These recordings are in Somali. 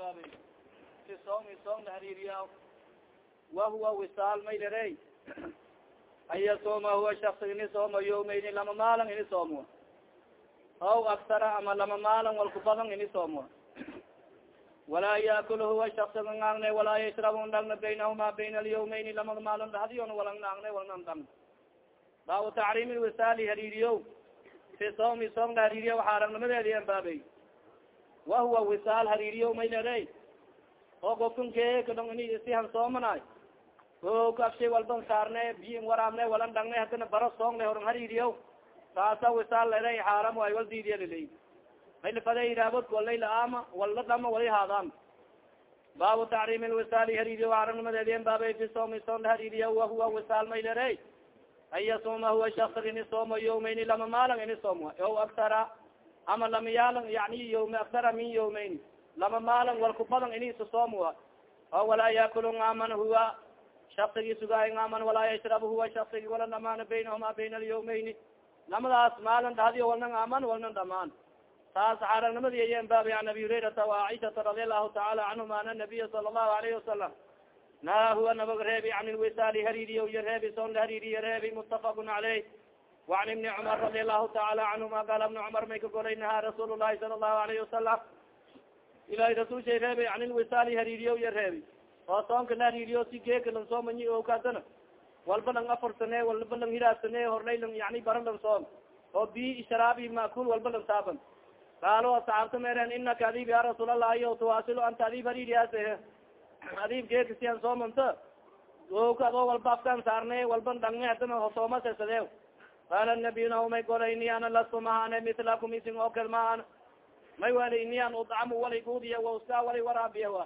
baabay fi soomi soom la hariiriya wahuwa wisaal maylare an yasuma huwa shaksi ini sooma yawmayni lama maalan ini soomo aw aktara ama lama maalan walku badan ini soomo walaa yaakul huwa shaksiga naagne walaa yashrab dhagna baynahuma bayna alyawmayni lamada maalon dhadiyon walang naagne walnan dhagn baabu tacriim lwisaali hariiriyo fi soomi soom la hariiriya waxa aragnimadeedi baabey wahuwa wisaal hariiriyo maylere oo gofkankeekadong ini isihan soomanay o kabshay walban saarne biyin waraabne walan dhagne hadana baro soongle horan hariiriyo saasa wisaal lere xaaram waay wal diidiya liley maylafade iraabod walayla ama walla dhama wali haadaan baabu tacriim lwisaali hariiriyo aragnimadeedien baabey fi soomi soom la hariiriya wahuwa wisaal maylere an yasuma huwa shaksa ini soomo yawmayni lama maalan ini soomo o aktara ama lama yaalan yani yawma akdara min yawmayn lama maalan walku badan inisa soomwa oo walaa yaakulu ngaaman huwa shaksigii sugaay ngaaman walaa yashrab huwa shaksigii wala dhamaana baynahuma bayna alyawmayni lamadaas maalin dhahdiyo walna ngaaman walna dhamaan taas xaaragnimadi ayeen baabay an abi hurairata waacaishata radi allahu taala canhuma ana nabiya sala allahu alayhi wasalam naha huwa nabag reebi an lwisaali hariiriy iyo reebi soon la reebi mutafaqun caleyh وan ibni cumar radi allahu taala canhuma qaala ibni cumar may ka golay naha rasuul lahi sala الlahu alayhi wasalam ilahay rasul shay reebi can lwisaali hariiriyo iyo reebi oo soonka la hariiriyo si geeka lang soomayi okadana walba lang afarsane walba lang hiraadsane horlay lang yani bara lang soom oo bi sharaabi maakul walba lang saaban qaalo asaxaabta meeren inaka adib ya rasuul allahi o tuwaasilo anta adib hariiriyaas adib geeka sian soomanta oka adoo walba afkaan saarne walban dhange hadana soomasesade qaala nabiy naumay golay ini ana lastu mahane milakum isin oo kal mahan may wali ini an udcamu wali gudiya wauska wali waraabiya wa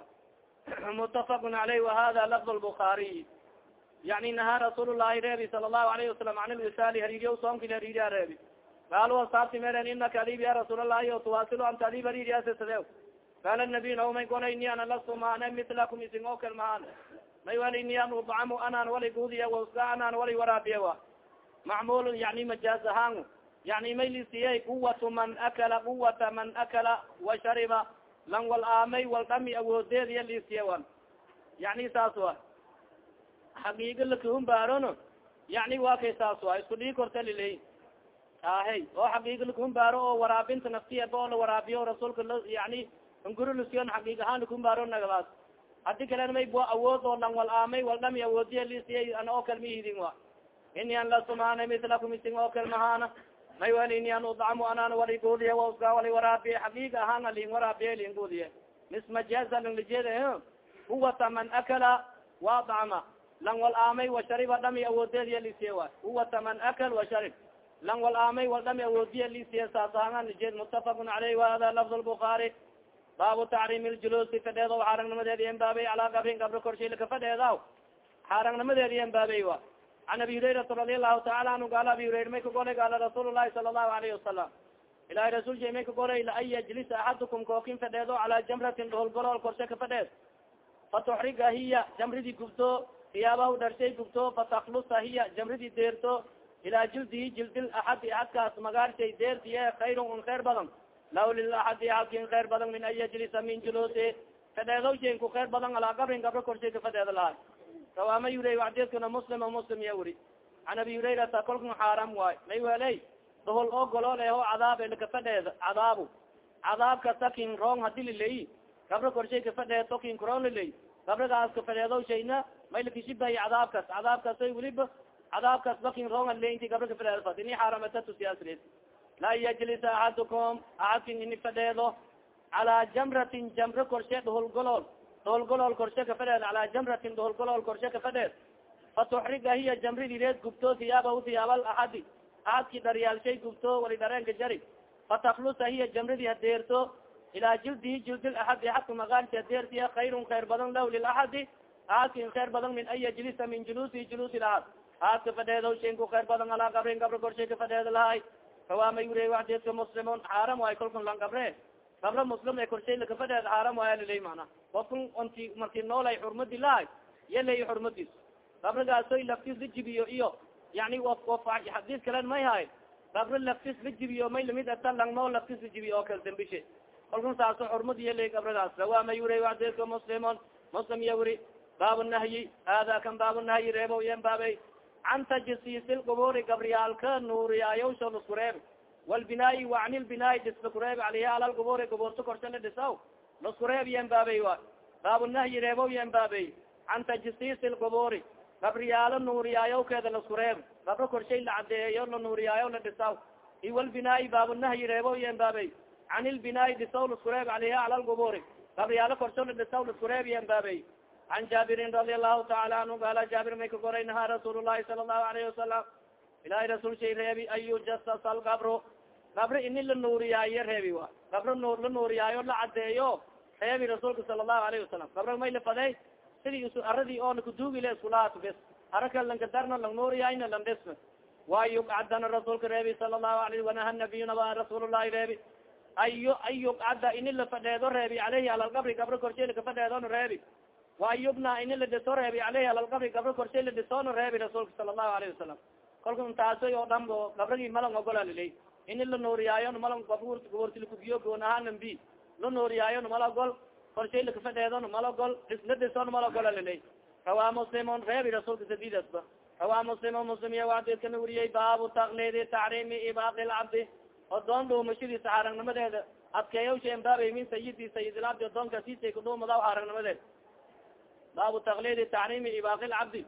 mutafaqun caleyh wahada lafd lbukaariy yani nahaa rasuul llahi reebi sala allahu alayhi wasalam an lwisaali hariiriya soomki hariiriya reebi qaalu asaabti meren inaka adib ya rasuul allahi o tuwaasilo anta adib hariiriyasesade qaala nabiy naumay golay ini ana lastu mahane milakum isin oo kal mahan may wali ini an udcamu anaan wali gudiya wauska anaan wali waraabiya wa macmul yani majaaz ahaan yani may lisiyey quwatu man akala quwata man akala washariba lan wal aamay wal dhami awoodeediya lisiye wan. Yani saas wa xaqiiga lakahumbaarona yani waa kay saas wa isku dhii korta liley ahe oo xaqiiga lakahumbaaro oo waraabinta naftiyaba oo la waraabiyo rasuulka yani ngurulusiyon xaqiig ahaan lakahumbaaro nagadaas hadi kalen may bo awood oo lan wal aamay wal dhami awoodiya lisiye ana oo kal mahidin wa ini an lasumana milakum isin oo kal mahana. May wal ini an udcamu anaan wali gudiye waska wali waraabiye xaqiiga ahaan alin waraabiye lin gudiye mismajaza langlijeeda huwata man akala waadcama lang wal aamay washariba dhami awoodeediya lisiye wa huwata man akal washarib lang wal aamay wal dhami awoodiya lisiye saas ahaan lijeed mutafaqun caleyh wahada lafd lbukaari baabu tacriim ljuluusi fadheedo xaarangnimadeedi en baabay calaa gabrin gabro korshilaka fadheedaw xaarangnimadeedi en baabay wa an abi hurayrata radi allahu taala anhu gaala abi hurayra may ka golay gaala rasuul lahi sala allahu alayhi wasalam ilahi rasul sha may ka golay la an yajlisa axadukum kookin fadheedo calaa jamratin dhoholgolool korshe ka fadheed fatuxriga hiya jamridii gubto siyaabahu dharshay gubto fataklusa hiya jamridii deerto ilaa jildihi jildil axadi axadkaas magaarshay deertiye khayrun un khayr badan law lilaxadi axadkin khayr badan min an yajlisa min julusi fadheedow shay ku khayr badan alaa gabrin gabro korshay ka fadheeda lahay rawaama yurey waxdeedkana muslim o muslim ya wuri. Can abi hurayrata kolkan xaaram waay. May weley dohol oo golool eho cadaab lakafadheed cadaabu. Cadaabka takin rong hadi liley gabro korshay kafadheed tokin rong liley gabragaas kafadheedo shayna may lakishibahay cadaabkas cadaabkasoy weliba cadaabkas bakin rong ale inti gabro kafadheed fad ini xaaramatatusiyaasreed la yajlisa axadukum axadkin ini fadheedo. Calaa jamratin jamro korshe dohol golool doholgolool korshe ka fadheed calaa jamratin doholgolool korshe ka fadheed fatuxriga hiya jamridi reed gubto hiyaabahu hiyaabal axadi axadki dharyaalshay gubto wali dhareenka jari. Fataklusa hiya jamridi hadeerto ilaa jildihi jildil axadi axadka magaalsi hadeertiya kayrun khayr badan lah lilaxadi axadkin khayr badan min an yajlisa min julusi julusi laxad axadka fadheedo shaynku khayr badan alaa gabrin gabro korshay ka fadheed lahay. Kawaama yure waxdeedka muslimun xaaram waay kolkan lan gabre gabro muslim ee korshay lakafadheed xaaram waaya lilay mana ofkan onti marki noolay xurmadi lahay yalay xurmadiis gabrigaasoy laftis la jibiyo iyo yani xadiis kalen may hay gabro laftis la jibiyo may la mid ata lang nool laftis la jibiyo oo kale dambishe kalkun saaso xurmad iyo le gabrigaas rawaa ma yuri adika muslimon muslim iya wuri baab nahyi hada kan baab nahyi reebo yen baabey can tajsiis lquburi gabriyaalka nuuriyaayausho lasku reeb walbinaai wa can lbinaai dhisla kureeb aliha ala lquburi qubuurta korsha la dhisaw lasku reeb yen baabey wa baab nahyi reebo yen baabey can tajsiis lquburi gabriyaalo nuuriyaayakeeda lasku reeb gabro korshay la cadeeyo la nuuriyaayo la dhisaw iwalbinaai baab nahyi reebo yen baabey can ilbinaai dhisaw lasku reeb aliha ala lquburi gabriyaalo korsho la dhisaw lasku reeb yen baabey an jaabirin radi allahu taala anhu gaala jaabir may ka goray nahaa rasuul lahi sala allahu alayhi wasalam ilahay rasuul shay reebi an yujasas algabro gabro ini la nuuriyaayo reebi wa gabro nuur la nuuriyaayo la cadeeyo reebi rasuulka sala allahu alayhi wasalam gabro may lafadey sidii is aradii oo nakuduugile iskulaat bes. Araka lankadarna lang nuuriyayna lang dhism wa yugcadana rasuulka reebi sala allahu alayh wanaha nabiyuna wa rasuul llahi reebi. Ayo an yugcada ini la fadheedo reebi aleyhi alalgabri gabro korshe lakafadheedona reebi. Waayubna ini la dhiso reebi aleyhi alalgabri gabro korshay la dhisoona reebi rasuulka sala allahu alayhi wasalam kalku intaasoy oo dhan bo gabrigii malang ogola liley ini la nuuriyaayon malang gabuurtilkugiyo goonahanan bi la nuuriyaayon mala ogol korshay lakafadheedon mala ogol la dhisoon mala ogola liley rawaa muslimon reebi rasuulka sadidasba rawaa muslimo muslim iya waadidkana weriyey baabu taklidi tacriimi ibaaqi lcabdi odoon dhuumashadiisa xaarangnimadeeda adkeeyawshen baabay min sayidi sayidilcabdi odoonka siisay kudhuumadaw xaarangnimadeed baabu taklidi tacriimi ibaaqi lcabdi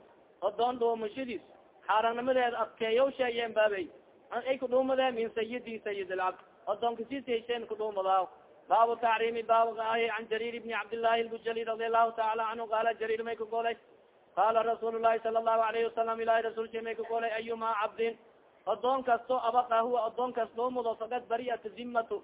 odoon dhuumashadiis xaarangnimadeeda adkeeyawshayen baabay ay kudhuumade min sayidi sayid lcabd odoonka siisaysheen kudhuumadaw baabu tacriimi baabgaah can jarir bni cabdillahi lbujali radi allahu taala canhu qaala jarir may ka golay qaala rasuul lahi sala allahu alayhi wasalam ilahi rasulki may ka golay ayuma cabdin odoon kasto abaqa huwa odoon kas dhumudo fagad bariat zimatu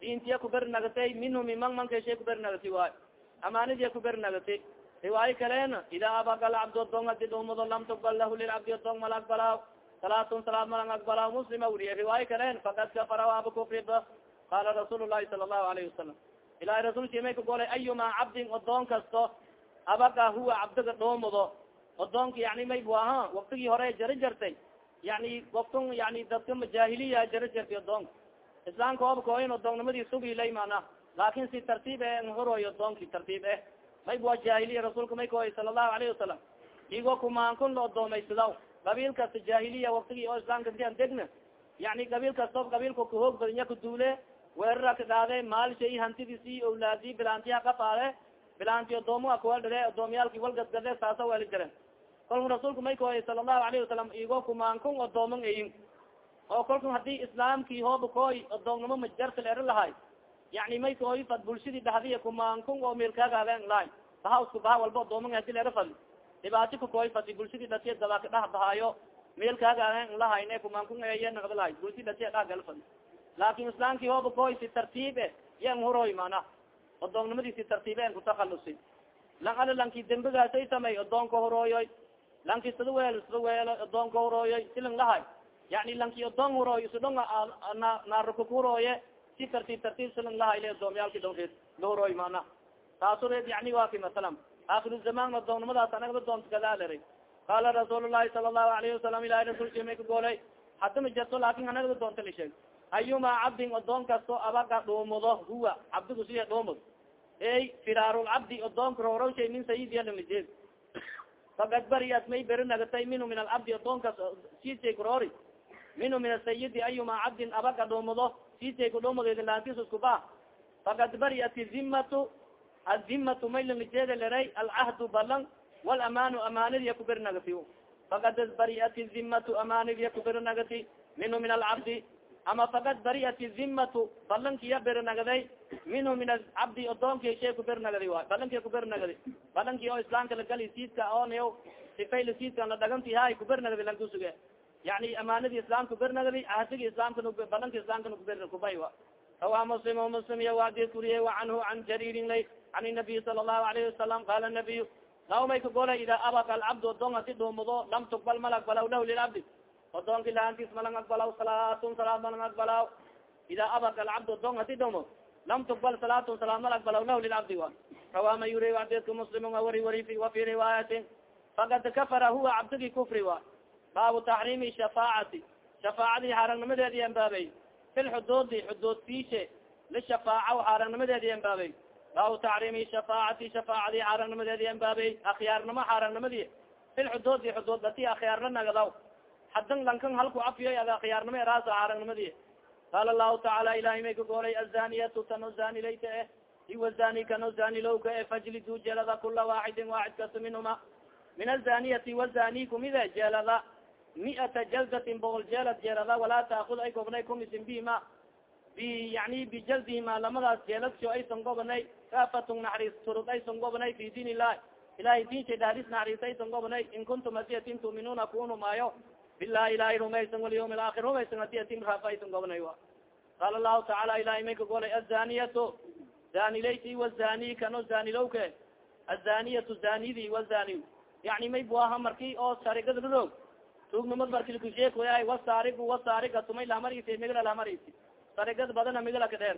diintiya kuberi nagatay minhu mimang mankashay kuberi nagati waayo amaanidiya kuberi nagati riwaayo kalena idaa abaga alcabdi odoon adi dhumudo lam tuqbal lahu lilcabdi odoon mala aqbalaaw salaatun salaad malang aqbalaaw muslima wuriye riwaayo kalen fakad kafara waaba kufriba qaala rasuul lahi sala allahu alayhi wasalam ilahi rasulki may ka golay ayuma cabdin odoon kasto abaga huwa cabdiga dhumudo odoonka yani may bu aha waktigii hore jara jartay yani waktun yani dadka majahiliya jara jartay odoonka islaamka ooba kooyin odoonnimadi sugilay mana laakin si tartiib e nhoroy odoonki tartiib eh may bua jahiliya rasuulka may kooy sala allahu alayhi wasalam igo kumaankun la odoomaysadaw qabiil kasta jahiliya waktigi oo islaamka dian degna. Yani qabiil kasta qabiilka kahoog badanya kaduule weerara ka dhaade maalshay hantidisi awlaadi bilaantiha kafaade bilaanti odoomo akuwaldhade odoomyaalki walgadgade saasa weli jaren kolku rasuulka may kooy sala allahu alayhi wasalam igo kumaankun odooman ayin oo kolku haddii islaamki hooba kooy odoonnimo majarta la eri lahay yani may kooy fad bulshadii dhahdiya kumaankun oo meelkaagaadeen lahay baha isku baha walba odooman haddii la eri fadi dhibaato ka kooy fadi bulshadii dhatiya dabaka dhah bahaayo meelkaagaadeen lahayne kumaankun eye naqda lahay. Bulshadii dhatiya dhah gala fadi laakin islaamki hooba kooy si tartiib e yan horoy mana odoonnimadi si tartiib en kutahalusi lang ala lanki dembigaasay samey odoonka horooyoy lanki sida weelo sida weelo odoonka horooyoy silang lahay. Yani lanki odoon hurooy isudhong naarukuk-hurooye si tartiib tartiib silang lahay le odoomyaalki dongreed lahurooy mana taasu reed yani waa ki masalam aakiru zamaan odoonnimadaas anagba doonta kadaalera qaala rasuul lahi sala allahu alayhi wasalam ilahi rasulki may ka goolay hada ma jarto laakin anagba doonta la sheeg ayuma cabdin odoon kasto abaga dhuumudo huwa cabdigu siya dhuumud ey firaarulcabdi odoonka roorowshay min sayidiyalamajeed fakad bariat may beri nagatay minhu min alcabdi odoonkas siisay kuroori minhu min asayidi ayuma cabdin abaga dhuumudo siisay kudhuumud laantis iskuba fakad bariat zimatu azimatu may lamajeeda leray alcahdu balan walamanu amaanidiya kuberi nagati fakad bariat zimatu amaanidiya kuberi nagati minhu min alcabdi ama fakad bariat zimatu balankiya beri nagaday minhu min acabdi odoonki shay kuberi nagadi waay balankiya kuberi nagadi balankii oo islaamka lagali siidka oon sifayla siidka la dhaganti hay kuberi nagadi lankusuge yani amaanadi islaamka kuberi nagadi ahdigi islaamka balanki islaamka kuberi kubay wa rawa muslim muslim iya waadid kuriye wa canhu can jariirin lay can nabiy sala allahu alayhi wasalam qala nabiy law may kagola ida abaka alcabd odoon hasi dhuumudo lam tuqbal mal aqbalaw lahu lilcabdi odoonki laantis malang aqbalaw salaatun salaad malang aqbalaw ida abaka alcabd odoon hasi dhumo lam tuqbal salaatun salaad mal aqbalaw lahu lilcabdi wa rawa ma yuri adedka muslim a wari wari wa fi riwaayatin fakad kafara huwa cabdigi kufri wa baabu taxriimi shafaacati shafaacadii xaarangnimadeedi ambaabay fi lxuduudi xuduud fiishe lishafaaca xaarangnimadeedi embaabey baabu tacriimi shafaacati shafaacadi xaarangnimadeedi embaabey akhyaarnimo xaarangnimadii fil xuduudi xuduud dati akhyaarla nagadaw hadan lankan halku cafiyo ad akhyaarnimo eraasa xaarangnimadii qaala lahu tacaala ilahay may ka goolay azaniyatu tano zanilayta eh iwa zani kano zanilowka e fajlidu jelada kula waaxidin waaxid kasta minhuma. Min azaniyati wazani kumide jeelada miata jaldatin boqol jeelad jeelada walaa taakud ay gobnay kumisin bihima bi yani bijaldihima lamadaas jeeladso aysan gobnay kaafatun naxariis turud aysan gobnay fi diin illahi ilahay diinsha dhadis naxariis aysan gobnay in kuntum hadiyatin tuminuuna kuunu maayo bilahi ilahay rumaysan walyawm alaakhir rumaysan hadiyatin raafa aysan gobnay wa qaala lahu tacaala ilahay may ka golay azaniyatu zanilayti wazani kano zanilowke azaniyatu zanidi wazani yani may buaha marki oo sarigad ladog tugnimad marki lakusheekoyahay wasaarigu wasaarigatu may lahamarisi migla lahamarisi sarigad badana migla ka dheer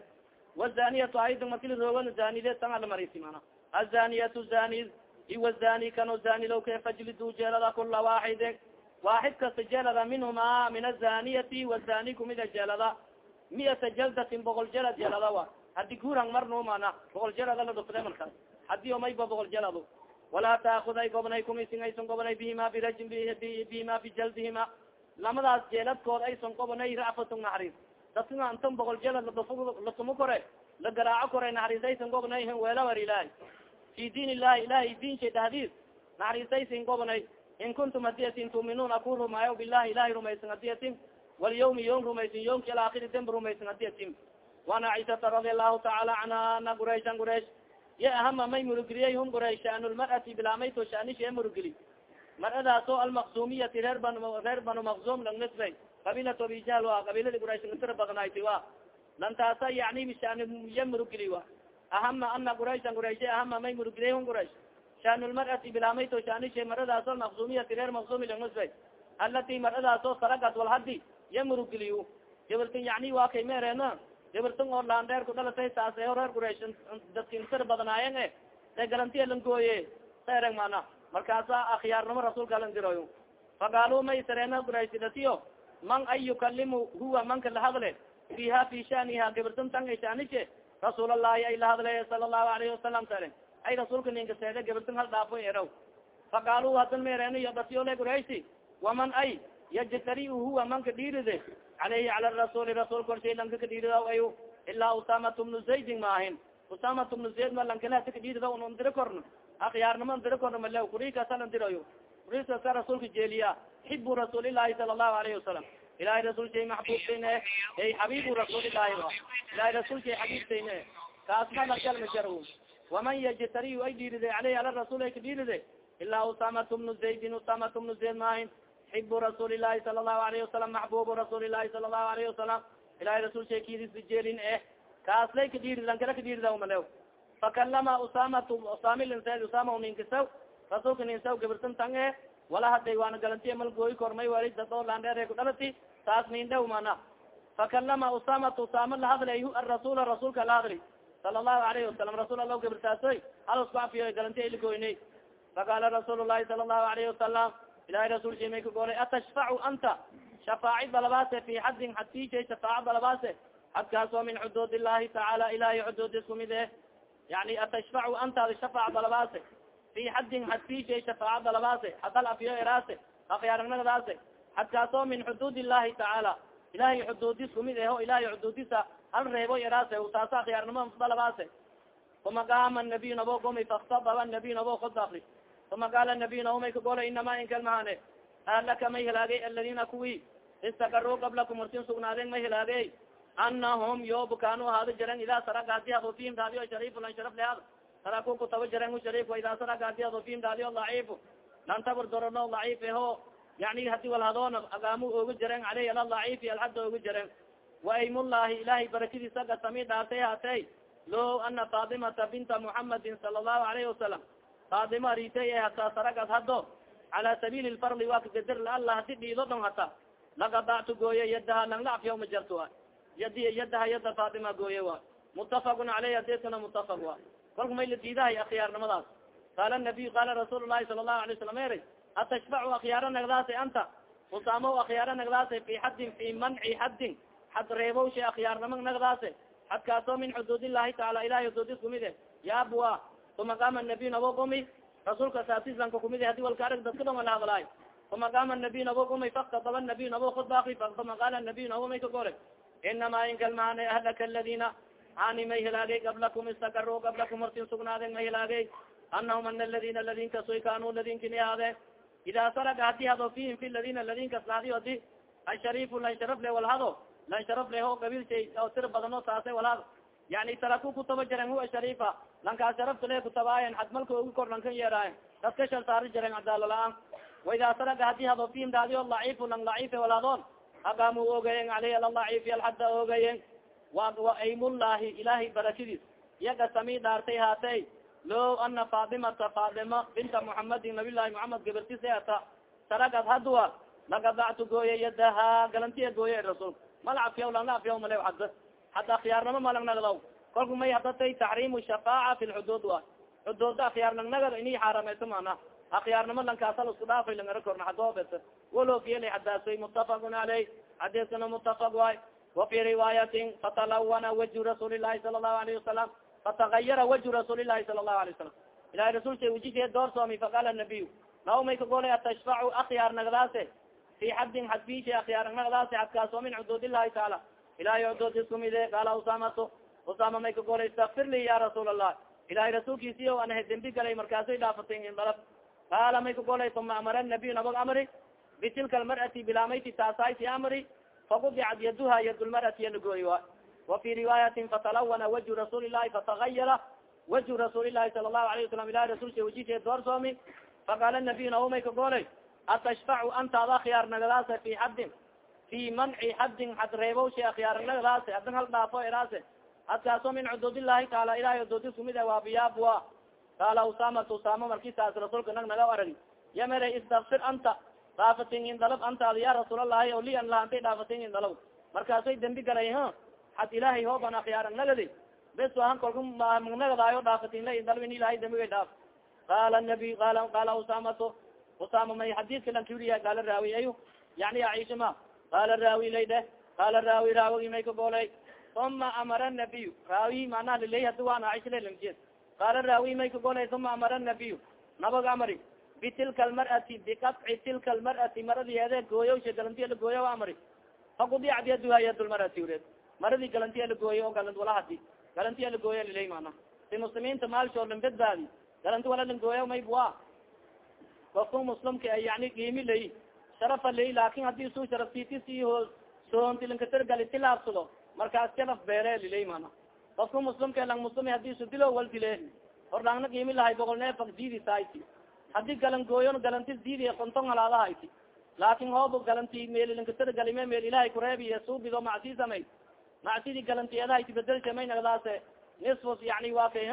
wazaniyatu ayda marki laroogan zanide tanga lamarisi mana azaniyatu zani iwazani kano zanilowke fajlidu jeelada kula waaxide waaxid kasta jeelada minhuma min azaniyati wazani kumida jeelada miata jaldatin boqol jelad jeelada wa hadi guurang marno mana boqol jelada la dhufde markaas haddii omayba boqol jelado walaa taakuday gobnay kumisin aysan gobnay bihima birajin bihima bijaldihima lamadaas jeeladkood aysan gobnay ra'fatun naxariis dadka antan boqol jelad latumo kore la garaaco kore naxariis aysan gobnay weelawar ilahi fi diin illahi ilahay diinsha dhahdiis naxariis aysan gobnay in kuntum hadiyatin tuminuuna ku rumaayo bilahi ilahay rumaysan hadiyatin walyawmi yom rumaysin yomki alaakhiri demb rumaysan hadiyatin wan aishata radi allahu taala canha ana qurayshan quraysh ya ahama may murugiliyay hum quraysh shan lmar'ati bilaamayto shanisha murugili mar'adaasoo almaqsumiyati reer ban reer banu maqsum lang nisbay qabilat abijahl wa qabiladi quraysh ngasira badnayti wa lantaasa yani bishan ya murugili wa ahama ana qurayshan quraysh ahama may murugiliyay hum quraysh shan lmar'ati bilaamayto shanisha mar'adaasoo almaqsumiyati reer maqsumi lang nisbay alati mar'adaasoo saragat walhadi ya murugiliyo gabaltin yani waa kay gabaltan oo laandheer ku dhalatay saase o reer quraysh dadkin sir badnaayen e e galantiya langooye saereng mana markaasa akhyaarnimo rasuulka lan diroyo faqaalu may sareena qurayshidatiyo man ay yukalimu huwa manka lahadle fiha fi shaniha gabaltan tan shanishe rasuul allahi ay lahadle sala allahu alayhi wasalam sare. Ay rasuulka ninka seede gabaltan hal dhaafo eraw faqaalu hadan meereeniyo datiyole qurayshi waman ay yajtari huwa manka dhiiride alayhi cala rasuuli rasuul korshay lanka kadhiirida ay ilaa usamat bnu zaydin maahin usamat bnu zayd ma lankalahta kadhiirida un ndiro korno akhyaarnimo ndiro korno male kurikasa lan dirayo kurikasa rasuulka jeeliya xibu rasuulillahi sala allahu alayhi wasalam ilahay rasuul shay maxbubtayn e ay xabibu rasuulillahi ba ilahay rasuul shay xabiibtayn e kaasma lakalma jar waman yajtari ay dhiiride alayhi ala rasuul ay kadhiiride ilaa usamat bnu zaydin usamat bnu zayd maahin xibu rasuuli lahi sala allahu alayhi wasalam maxbubu rasuuli lahi sala allahu alayhi wasalam ilahay rasul sheekidisjeelin eh kaas lay kadhiiri lankala kadhiirida umalew fakalama usamat usami linsa usama ninkisaw rasuulka ninsaw gabirsan tan e wala haday waana galantiya malgooyi kormay wali dadoo landheere ku dhalati taas nindhew mana fakalama usamat usama lahadlay arasula rasuulka lahadli sala allahu alayhi wasalam rasuul allah gabirtaasoy hal isku afiyo galantiya ilgoynay faqala rasuul lahi sala allahu alayhi wasalam ilahay rasulki may ka golay atashfacu anta shafaaci dalabaase fi xaddin xadkishay shafaaca dalabaase xadkaasoo min xuduud illahi tacaala ilahay xuduudis kumid eh yani atashfacu antaada shafaac dalabaase fi xaddin xadkishay shafaaca dalabaase hadal afyo eraase afyaaragnagadaase xadkaasoo min xuduud illahi tacaala ilahay xuduudis kumid eho ilahay xuduudisa hal reebo eraase taasa akhyaarnimo dalabaase uma qaama nabiy nabo gomi faktababa nabiy nabo kodafri uma qaala nabiy naumay ka gola inama inkalmahane alaka may hilaagay aladina kuwi istakaru qablakum hortin sugnaadeen may hilaagay anahum yob kaanu ahaado jaren idaa saraka hadi hado fihim daadiyo shariflan sharaf lead saraku kutaba jaren sharif idaa saraka hadi hado fihim daadiyo daciif lan tabur dorano daciif eho yani hadi wal hadoona agaamu ogu jaren aleyh ala daciifi alxadda ogu jaren waaymullahi ilahay barakadiisa gasami dhaartay haatey lo ana fatimata binta muhamadin sala allahu alayhi wasalam fatima aritay e hataa saragas hado cala sabiili lfarli waa kagader laala hadi dhiido dhon hata lagadactu gooye yadaha lang la afyaw ma jarto a yadi yadaha yada fatima gooye wa. Mutafaqun aleyh adeeskana mutafaq wa. Kolka may la diidahay akhyaarnimadaas qaala nabiy qaala rasuul lahi sala allahu alay salam eri atashfacu akhyaara nagdaasa anta? Usaamo akhyaara nagdaasa fi xaddin fi manci xaddin xad reebowsha akhyaarnima nagdaase. Xadkaasoo min xuduud illahi taala ilahay xuduudis kumide yaabua uma qaama nabiy nabo qumi rasuulka saasislanka kumid hadi walka arag dadka dhonga la hadlaay uma qaama nabiy nabo qumi faktataba nabiy nabo khudbaaki uma qaala nabiy nabo may ka gore inama inkalmaane ahlaka aladina ani may hilaagay qablakum istakaro qablakum hortin sugnaaden may hilaagay anahum ana aladina ladin kasoy kanu ladinkin ahaade ida saraga hadi hado fihim fi ladina ladin kasnadi adi asharifu lan sharaf le walhado lan sharaf le ho qabiil shay oo tir badano saase walhado yani taraku kutaba jaren huwa sharifa lankaa sharafta le kutabaayen hadmalka ogu kor lankan yeeraayen dadka shal saari jaren cadaalo la'aan waida saraga hadi hado fihim daadiyo lacifu lang lacife walhadoon aqaamu ogayen aleyh alalacifi alxadda ogayen waaymullahi ilahay barakadiis iyaga sami dhaartay haatay lo ana fatimata fatima binta muhamadin nabiy llahi muhamed gabartiseata saragad hadwa lagadactu gooye yadaha galantiya gooye rasulka malcafiyaw lang afiyaw male hadda hadda akhyaarnamo malang nagdaw kolku may hadatay taxrimu shafaaca fi lxuduud wa. Xuduudda akhyaar lang nagad ini xaaramayso mana akhyaarnimo lankaasal isku dhaafay langara korna hadoobet walofiyala hadaasoy mutafaqun aleyh xadiiskana mutafaq waay. Wafi riwaayatin fatalawana waju rasuuli lahi sala lahu alayhi wasalam fatagayara waju rasuuli lahi sala lahu alay wasalam ilahi rasulka wajisee doorsoomi faqaala nabiy naw may kagolay atashfacu akhyaar nagdaase fi xaddin xadfisha akhyaar nagdaase xadkaasoo min xuduud ilahay xuduud iskumide qaala usamatu usama may kagolay istakfir li ya rasuul allah ilahay rasuulkiisiyo anahe dembi galay markaasay dhaafatay indalab qaala may kagolay uma amara nabiy nabag amri bitilka almar'ati bilamayti taasayti amri faqudicat yaduha yad lmar'ati yalagooy wa. Wafi riwaayatin fatalawana waju rasuuli lahi fatagayara waju rasuuli lahi sala lahu alayه wasalam ilahi rasulka wajishe doorsoomi faqaala nabiy naumay kagolay atashfacu antaada akhyaar nagadaase fi xaddin fi manci xaddin xad reebowsha akhyaar nagadaase hadan hal dhaafo eraase hadkaasoo min xuduud illahi taala ilahay xuduudis kumid waabiyaabua qaala usamat usama markisaas rasuulka nag naga aragi yamere istakfir anta dhaafatin indalab antaada ya rasuulalahi o li an laantay dhaafatin indalab markaasay dembi galay ha had ilahay hooban akhyaarang nagadi bes ahan kolka magnagadaayo dhaafatin la indalab in ilahay dembigay dhaaf qaala nabi qaala qaala usamato usama may xadiiska lan kuriya qaala raawi ayu yani aisha ma qaala raawi lay dheh qaala raawi raawigi may kagoolay uma amara nabiy raawi manaha lilay hadi waan aisha lalanjed qaala raawi may kagolay uma amara nabiy nabag amari bitilka almar'ati biqaci tilka almar'ati maradiheede gooyowsha galantiya la gooya amari faqudicat yaduha yad lmar'ati ureed maradii galantiya la gooyo oo galant wala galantiya la gooya lilay mana si muslimiinta maalshoo lan badbaadi galanti wala lan gooya maybua kofku muslimka yani qiimi lay sharafa lay laakin haddii su sharaftitis iyo soontilankatargali tilaabsado markaas sharaf beere lilay mana kofku muslimka lang muslim haddii su dilo wal dile hordhaangna qiimi lahay boqol neefak diidi sayti haddii galan gooyon galanti diidi konton halaadahayti laakin hoob galanti meelilankatargalime meel ilahay kureebiye suubido macsi samay macsidi galantiyedahayti bedelsamay nagdaase nisfus yani waa kay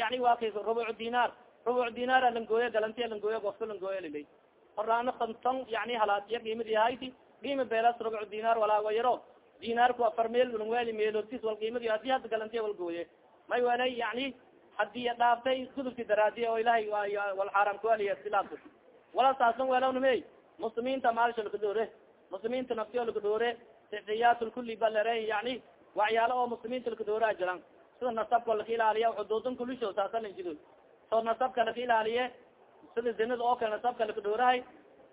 yani waa kay rubuc dinar rubuc dinaara langooyo galantiya langooyo gofka langooyo lilay horaano konton yani halaadiya qiimadi hayti qiima beelas rubuc dinar walaawayaro dinaarku afar meel langweli meelotis wal qiimadi haddii hadda galantiya walgooye may welay yani haddii dhaaftay gudubki daraadiya oo ilahay wal xaaram kualiya silaabka wala saasan welawna muslimiinta maalsha lakadoore muslimiinta naftiyo lakadoore sixiyaat lkuli balere yani waxyaala oo muslimiinta lakadoora jiran sida nasabka laka ilaaliya xuduudin kulisho saasalanjido so nasabka laka ilaaliye sida zinada oo kale nasabka lakadoorahay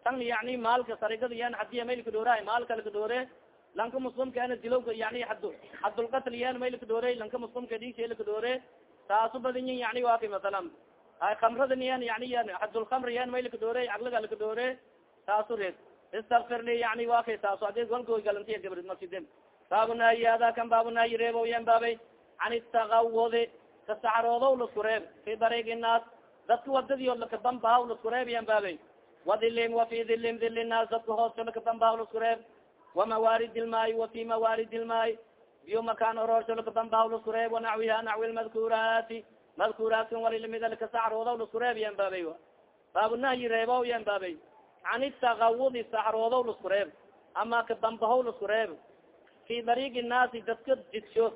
tan yani maalka sarigada yan hadiya may lakadoorahay maalka lakadoore lanka muslimkaana dilowka yani ad hadulqatl yan may lakadoore lanka muslimka dhigsha lakadoore saasu badinyin yani waa kay masalan kamradan yan yani hadulkamr yan may lakadoore caqliga lakadoore saasu reed istakfir li yani waa kay saaso adi walgoy galantiya gabrid maside baabunaayi hada kan baabunaayi reebo yan baabay. Can itakawudi kasaxroodow lasku reeb fi dariig innaas dadka wadadiyo lakadambahaw lasku reeb yan baabay. Wadilin wafi dilin dili naas dadka hooska lakadambahaw lasku reeb. Wamawaarid ilmaay wafi mawaarid ilmaay biyo makaan ororsho lakadambahaw lasku reeb. Wanaxwiha naxwi lmadkuraati madkuraatin walilamida lakasaxroodow lasku reeb yan baabay baabunahyi reebow yan baabay. Can itakawudi saxroodow lasku reeb. Ama kadambahow lasku reeb. Fi dariigi naasi dadka jidsho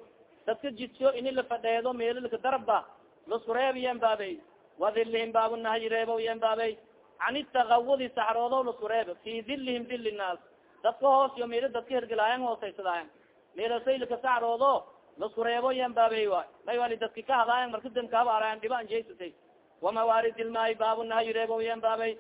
dadka jidsho ini lafadheedo meelilka darba lasku reeb yan baabay wadilihim baabunahyi reebow yan baabay can itakawudi saxroodow lasku reeb fi dilihim dili naas dadka hoos yo meelo dadka hergelaayan hoosaysadaayan meelasay laka saxroodo lasku reebo yan baabey wali dadki ka hadaayan marka dankahabaarayan dhiba jeysatay wamawaarid ilmaayi baabu nahyi reebo yan baabey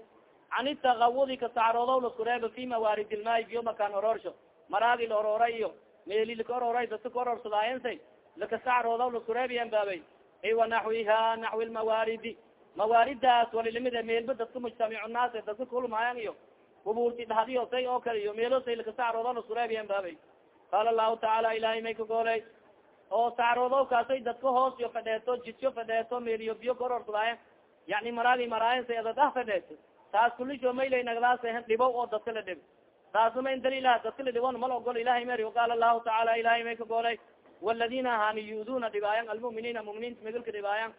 can itagawudi kasacroodow lasku reebo fi mawaarid ilmaayi biyo makaan oroorsho maraagi la orooray iyo meeli laka orooray dadka ka oroorsadaayensay lakasacroodow lasku reeb yan baabey i wanaxwiha naxwi lmawaaridi mawaaridaas walilimid meelba dadka mujtamicu naas dadka kulmaayan iyo kubuurti dhahdiyo say oo kale iyo meelo say lakasacroodo lasku reeb yan baabey qaala lahu tacaala ilahay may ka gooley oo sacroodo kaasay dadka hoos yo fadheeto jidyo fadheeto meeliyo biyo kaororsadaayan yani maraagi maraayan say adadah fadheeto. Taas kulisho maylay nagdaas dhibo oo dadka la dhib. Taasna ma in daliilah dadka la dhibon mal ogol ilahay meri qaala lahu tacaala ilahay may ka goolay. Waladina hani yu'duna dhibaayan almuminiina muminiinta migalka dhibaayan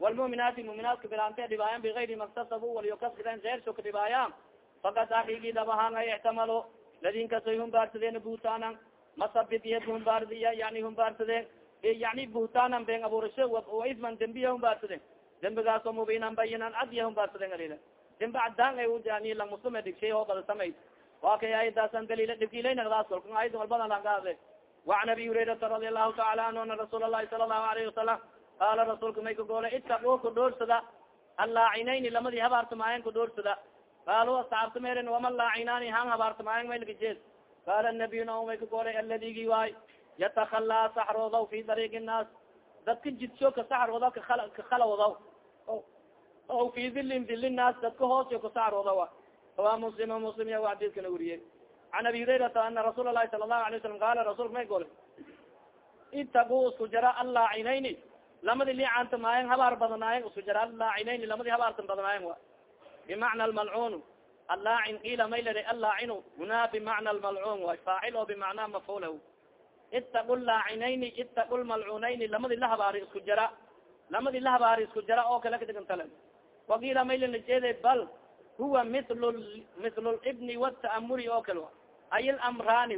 wlmuminaati muminaatka bilaante dhibaayan biayri maktasab walyokasbidan eyrso ka dhibaayaan fakad aigi dabahaanga ixtamalo ladinkasoy humbaarsadeen butaanan masabidiye humbaardiya yani humbaarsadeen yani butaanan been abuurasho isman dembiya humbaarsadeen dembigaaso mubiinan bayinan adiya humbaarsadeen alila dembi cadaan ay lang muslime dhigshay oo bada samayd waa kay aayadaasan daliila dhibkiilaynadaas kolka aayad walbada langahadle wacan abi hurayrata radi allahu taala anhu ana rasuul allahi sala allahu alayhi wasalam qaala rasuulka may kagoole itaquu kudhoorsada allaacinayni lamadii habaartamaayan kudhoorsada qaalu asxaabta meren wama laacinaani han habaartamaayan maylkajeed qaala nabiy na may kagoolay aladigi waay yatakalaa saxroodaw fi dariiq الnaas dadka jidsho ka saxrooda kakhalawdaw o fi dilin dili naas dadka hoosyo kasaxroodaw wa muslim muslim ya adidkana weriyey an abi hurairata ana rasuul lahi sala lahu alay salam qaala rasulka may gole itaquu isku jara allaacinayni lamadi licaanta maayan habaar badanaayen isku jara allaacinayni lamadi habaartan badanaayen wa bimacna almalcuun allaacin ila may lari allaacinu huna bimacna almalcuun way faacil oo bimacnaa mafculah itaqu laacinayni itaqu lmalcunayni lamadi la habaari isku jara lamadi la habaari isku jara oo kale kadigantale wakiila may lana jeeda bal huwa mil mil libni wataamuri oo kale ay lamrani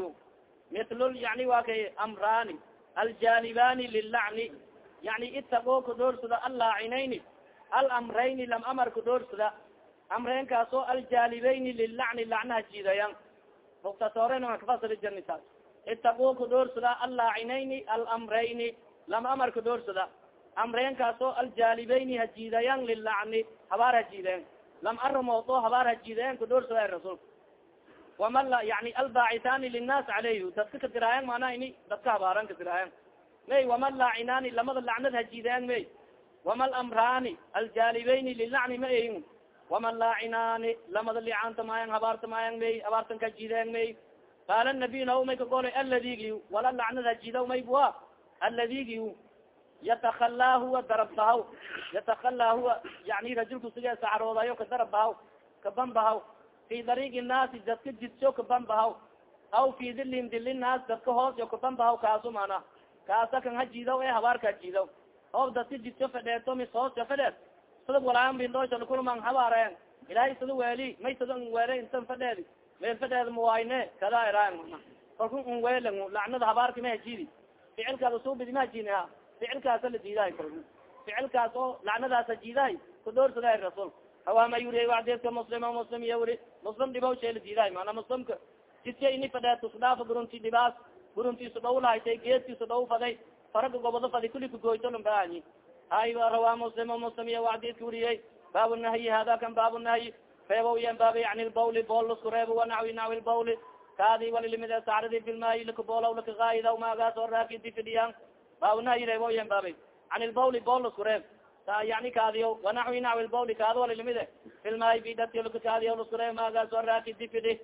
mil yani wa kay amrani aljanibani lilacni yani itaqoo kudhoorsada allaacinayni alamrayni lam amar kudhoorsada amreynkaasoo aljalibayni lilacni lacnaha jiidayan muktasoren kafasiri jarnitaas itaqoo kudhoorsada allaacinayni alamrayni lam amar kudhoorsada amreynkaasoo aljalibayni hajiidayan lilacni habaar hajiidayan lam aramood oo habaar hajiidayan kudhoorsada rasulka wama yani albacitani linnaas caleyh dadka kadiraayan mana ini dadka habaaran kadiraayan may wama laacinaani lamada lacnad hajiidayan may wama lamraani aljalibayni lilacni ma eyin wama laacinaani lamada licaanta maayan habaarta maayan may habaartan ka hajiidayan may qaala nabiy naw may kagolay aladigi wala lacnad hajiidaw may bua aladigi yatakala huwa darabbahaw. Yatakala huwa yani rajulka sige sacroodayo kadarabbahaw kabambahaw fi dariiqi naasi dadka jidsho kabambahaw aw fi dilin dili naas dadka hoos yo kabambahaw kaasu mana kaasa kan hajiidaw e habaarka hajiidaw hoob dadka jidsho fedheeto mis hoos yo fedheed sada walaan bilooshalakulman habaareen ilaahay sada weeli may sada n weele intan fadheedi meel fadheed mawayne kada mana kalku un weele lacnada habaarka ma hajiidi ficilkaas usubidi ma hajiini ha. Ficilkaasa la diidahay kal ficilkaas oo lacnadaas hajiidahay kudhoorsada rasuulka hawaama yuriy wadeedka muslim muslim iyo wuri muslim dhibaw la diidahay mana muslimka jidka ini fadheet isdhaafa gurunti dhibaas gurunti isu dhaw lahatay geedki isu dhaw faday faraga gobado fadi kuli kagoytolambaayi hay rawaa muslim muslim iyo wadeedka weriyey baabu nahyi hada kan baabu nahyi. Reebo yan baaba yani lbawli bool lasku reebo wanawi nawi lbawli kaadi walilimide sacradi filmaayi lakaboolaw lakagaayida maagaas oo raakidi fidhiyaan baabu nahyi reebo yan baabay can lbawli bool lasku reeb yani kaadiyo wanawi nawi lbawli kaadi walilimide filmaayi bidati lakakaadiyo lasku reeb maagaas oo raakidi fidhi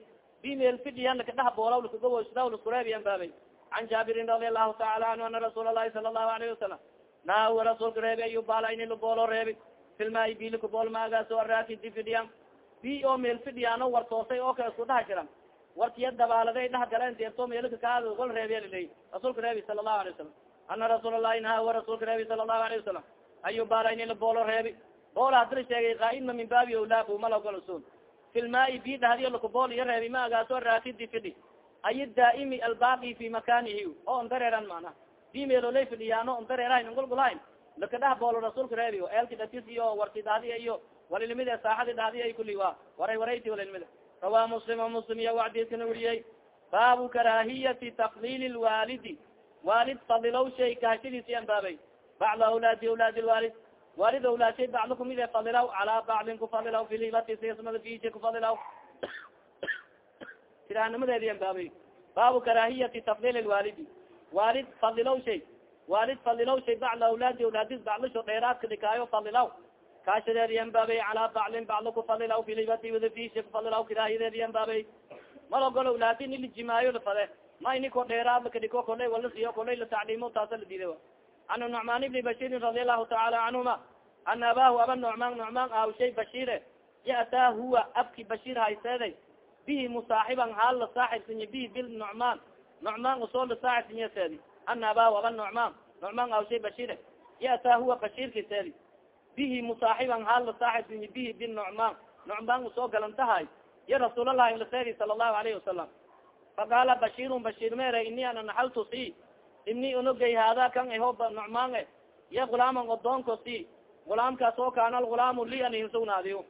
bimel fidhiyan lakadhaha boolaw lakagawosda lasku reeb yan baabay can jaabirin radi allahu taala anhu ana rasuul alahi sala allahu alayhi wasalam nahawa rasuulka reebi ayubaala ini laboolo reebi filmaayi bi lakabool maagaas oo raakidi fidhiyan bi oo meel fidhiyaano wartoosay oo kale isku dhaha jiran warkiya dabaaladay dhah galeen deerto meelka kaad wal reebiya rasuulka reebi sala allahu alay wasalam ana rasuul allahi nahawa rasuulka reebi sala allahu alayhi wasalam ayubaala ini laboolo reebi bool hadila sheegay kaaima min baabi awlaa malagolsun filmaayi bi dhahdiyo lakabool iyo reebi maagaasoo raakidi fidhi. Ay daaimi albaqi fi makanihi oo ondareeran mana bi meelolay fidhiyaano ondareerahan ngulgulahayn lakadhah boolo rasuulka reebi eelki datis iyo warti dhahdiya iyo walilimide saaxadi dhahdiya ay kuli wa waray warayti walilimide. Rawaa muslim muslim iya wacdiskana weriyey baabu karahiyati taqlil lwaalidi waalid fadilow shay kahashadiisi ambaabay bacda awlaadi awlaadi lwaalid waalid awlaadshay bacdo kumid e fadilaw calaa bacdin kufadilaw filibati sismada fise kufadilaw kiraanimadeedi ambaabay baabu karaahiyati tafdil lwaalidi waalid fadilow shay waalid fadilow shay bacda awlaadi awlaadis bacdisho dheeraadka dhikaayo fadilaw kaashadeedi ambaabay calaa bacdin bacdo kufadilaw filibati wada fise kufadilaw kiraahiyadeedi ambaabay mal ogol awlaadi ini lijimaayo lafade ma ini ko dheeraad lakadhiko kolay wala siyo kolay latacliimo taasa la diiday an nucmaan ibni bashirin radi allahu taala canhuma ana abahu aba nucmaan nucmaan aw shay bashire ya'taa huwa abki bashir hayseeday bihi musaaxiban haal la saaxibsinya bihi bil nucmaan nucmaan u soo la saaxibsinya seedi ana abahu aba nucmaan nucmaan aw shay bashire ya'taa huwa bashirki seedi bihi musaaxiban haal la saaxibsinya bihi bil nucmaan nucmaan u soo galantahay ya rasuulalahi laseedi sala allahu alayhi wasalam faqaala bashirun bashir mere ini ana naxaltu si ini unogay hada kan eho nucmaan ya gulaaman odoonko si gulaamkaas oo kaana algulaamu li an insugnaadiyo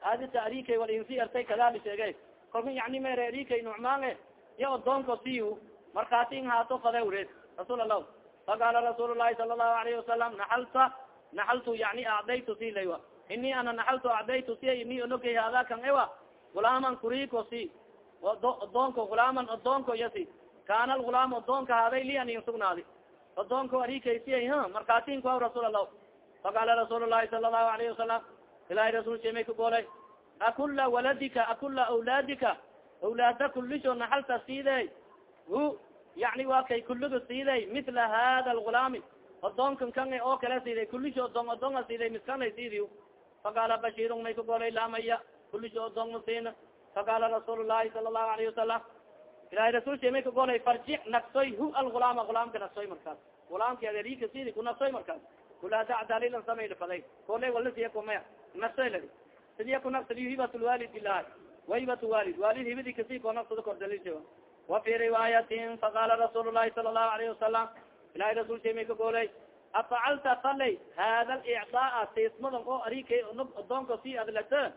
hadi taarikay wal insi artay kadali sheegay. Kolka yani mere arikay nucmaan ya odoonko siyu markaati in haato fade wreed rasuul allah faqaala rasuul lahi sala allahu alayhi wasalam naxalta naxaltu yani acdaytu si laywa. Ini ana naxaltu acdaytu si ini unogay hada kan ewa. Gulaaman kuriko si odoonko gulaaman odoonko yasi kaana algulaam odoonka haaday li an insugnaadi odoonko arikaysiy markaatin kuaw rasuul allah faqaala rasuul lahi sala allahu alayhi wasalam ilahay rasul shemay kagoolay akula waladika akula awlaadika awlaada kulisho naxalta siiday hu yani waa kay kuliga siiday mila hada algulaami odoonkan kan oo kale siiday kulisho odon odonga siiday miskanay siidi faqaala bashirun may kagoolay laamaya kulisho odonga siina. Faqaala rasuul lahi sala allahu alayhi wasalam ilahay rasul shemay kagoolay farjic nagsoy hu algulaama gulaamka nagsoy markaas. Gulaamki aderika sidi ku nagsoy markaas. Kulaada cadalilan samaylafaday kolay wala siya kumaya nagsoy ladi sidiya ku nagsadi hibat lwalid ilahi wahibat walid walid hibadi kasi ko nagsado kor dalilsha wa fi riwaayatin faqala rasuul lahi sala allahu alayhi wasalam ilahay rasul shemay kagoolay afacalta falay hada licdaa seesmadan oo arika odoonka si adlata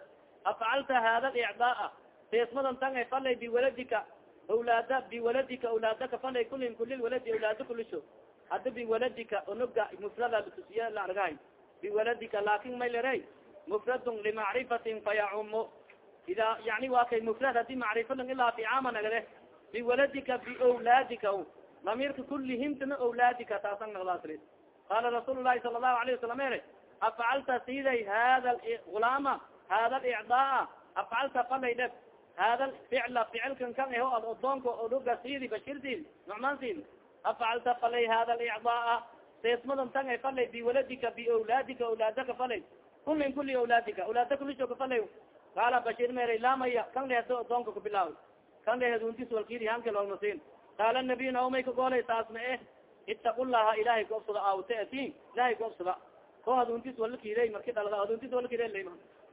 afacalta hada licdaa seesmadan tan falay biwaladika awlaada biwaladika awlaadaka falay kulin kulil waladi awlaada kulisho hada biwaladika onoga mufrada latusiya la argahay biwaladika laakin may lere mufradun limacrifatin fayacumo ida yani waa kay mufrad haddii macrifadan ilaa ficaama nagade biwaladika biawlaadika damirka kulihimtana awlaadika taasan nagdaasri qala rasuul lahi sala allahu alayه wasalam ere afcalta siday hada gulaama hada licdaa afcalta falay dheb hada ficla ficilkan kan eho ad odoonka odoga sidi bashir sidi nucmaan sidi afcalta falay hada licdaa seesmadan tan ay falay biwaladika biawlaadika awlaadaka falay kulin kuli awlaadika awlaada kulisho ka falay qaala bashir mere lamaya kan lehedo odoonka kabilaaw kan leheduntis walkidi hanka loolmasin qaala nabiy naomay kagoolay saas ma eh itaqulaha ilahay goobsada awte atin ilahay goobsada ko haduntis wala kiiday marki dhalada haduntis wala kiiday lay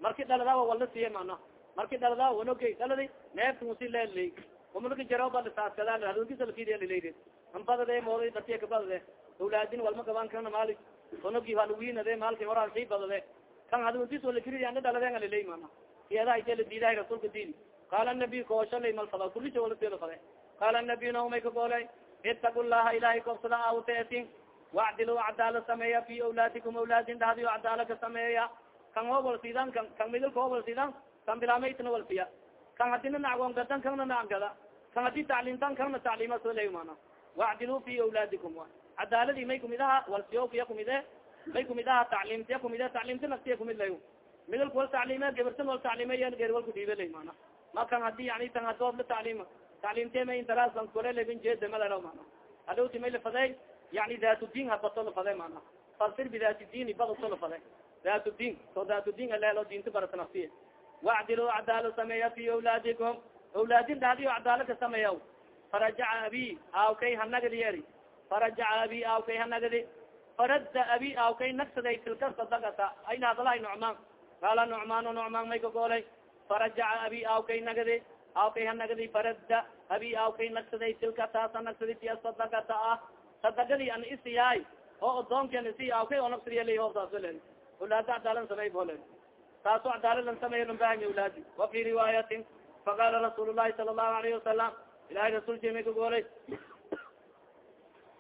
marki dhalada wala siiye mana marki dhalada wanogay dhaladi neefka musi leley umalka jaroba saaskada haduntis wala kiiday lilayde anbadade mooday datiya kabadade awlaadin walma gaban kana maali onogi haluwiinade maalki horaa sii badade kan haduntis wala kiiday ana dhaladen alilay mana iyada ite la diidahay rasuulka diidi qaala nabiy kooshalay malfada kulisha wala sila fade qaala nabiy naumay kagoolay itaqu llaha ilahay koobsada awteetin wacdilu cadaala sameeya fi awlaadikum awlaadin dhahdiyo cadaala ka sameeya. Kan hoo wal sidan kan hoo wal sidan kan bilaamaytna wal siya kan hadina nacgoon gadan kanna nacgada kan haddii tacliimtan kanna tacliima solay mana wacdilu fi awlaadikum cadaaladi may kumid aha wal siyo kuya kumide may kumid aha tacliimtiya kumide tacliimta naftiya kumid lay midilka wal tacliime gabartan wal tacliime ger walku dhiibe lay mana ma kan haddii yani tan hadood la tacliima tacliimte ma intaraslan korelebin jeeda malalo mana hadhowti may lafadey yani datudin habato lafade mana fasir bidati dini badato lafade datudin so datudin alelo dinta barata nafsiya wacdilu cadaalo sameeya fi awlaadikum awlaadin dhadiyo cadaalo ka sameeya farajaca abi aawkay hanagadi eri farajaca abi aawkay hanagadi faradda abi aawkay nagsaday tilka sadagata ayna hadalahay nucmaan qaala nucmaan nucmaan may kagoolay farajaca abi aawkay nagadi aawkay hanagadi faradda abi aawkay nagsaday tilka taasa nagsadi ti sadagata ah sadagadi an isiyaay oo odoonkan isi aawkay oo nagsadiya hoobtaasle awlaada cadaalan samey bole taaso cadaaladan sameeya lambahanya awlaadi wa fi riwaayatin faqala rasuul llahi sala allahu alayhi wasalam ilahay rasul jemay kagoolay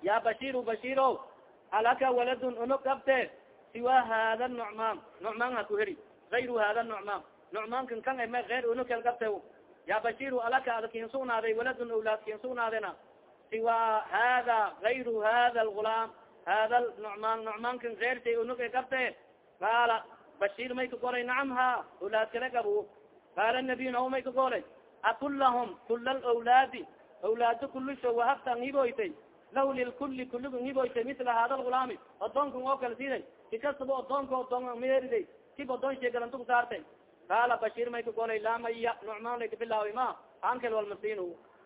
ya bashir bashiro alaka waladun unug gabte siwa hada nucmaan nucmaan ha ku heri ayru hada nucmaan nucmaankan kan ma eyr unug kal gabte ya bashir alaka ada kin sugnaaday waladun awlaad kin sugnaadena siwa hada ayru hada lgulaam hada nucmaan nucmaankan eyrtay unug e gabte qaala bashir may ka golay nacam ha awlaad kale gabu. Qaala nabiy naw may ka golay akulahum kula lawlaadi awlaado kulisho wahabta ngiboytay lah lilkuli kuliga ngiboytay mila hada lgulaami odoonkan oo kala siiday ki kastaba odoonka odoon meeriday kib odoon shee galantu ku saartay. Qaala bashir may ka golay laa maya nucmaan lay kabilaawi ma ankel walmasin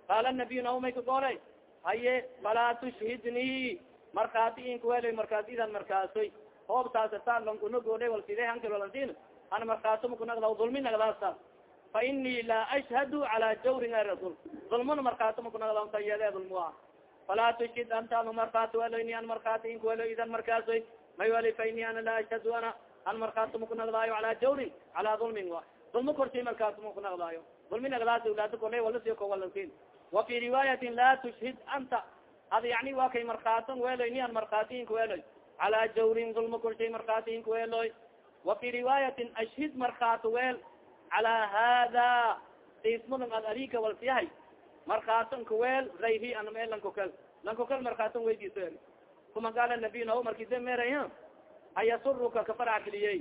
qaala nabiy naw may ka golay haye falaa tushhidnii markaati inkuwelay markaas idan markaasoy hoob taasata lankunagoodhay wal side hankel walansin ana markaaso makunagda dulmi nagdaasta fa inii laa ashhadu cala jawrin a rasul dulmana markaato makunagda yede dulmua falaa tushhid anta ama markaati weloyni an markaati inkuwelo idan markaasoy may weli fa ini ana laa ashhadu ana an markaato makunagdaayo cala jawrin cala dulmin wa. Dulma korsi markaato makunagdaayo dulmi nagdaas awlaado kolay walasiyo ko walansin wa fi riwaayatin laa tushhid anta. Ad yani waa kay markaaton weloy ni an markaati inkuweloy cala jawrin dulma korshay markaati inkuweloy wa fi riwaayatin ashhid markaato weel cala hada dismadan ad arika walsiyahay markaaton kuweel rayhi aname lankokal lankokal markaaton weydiiso kuma qaala nabiy naho markide meray ayasuruka kafarackeliyey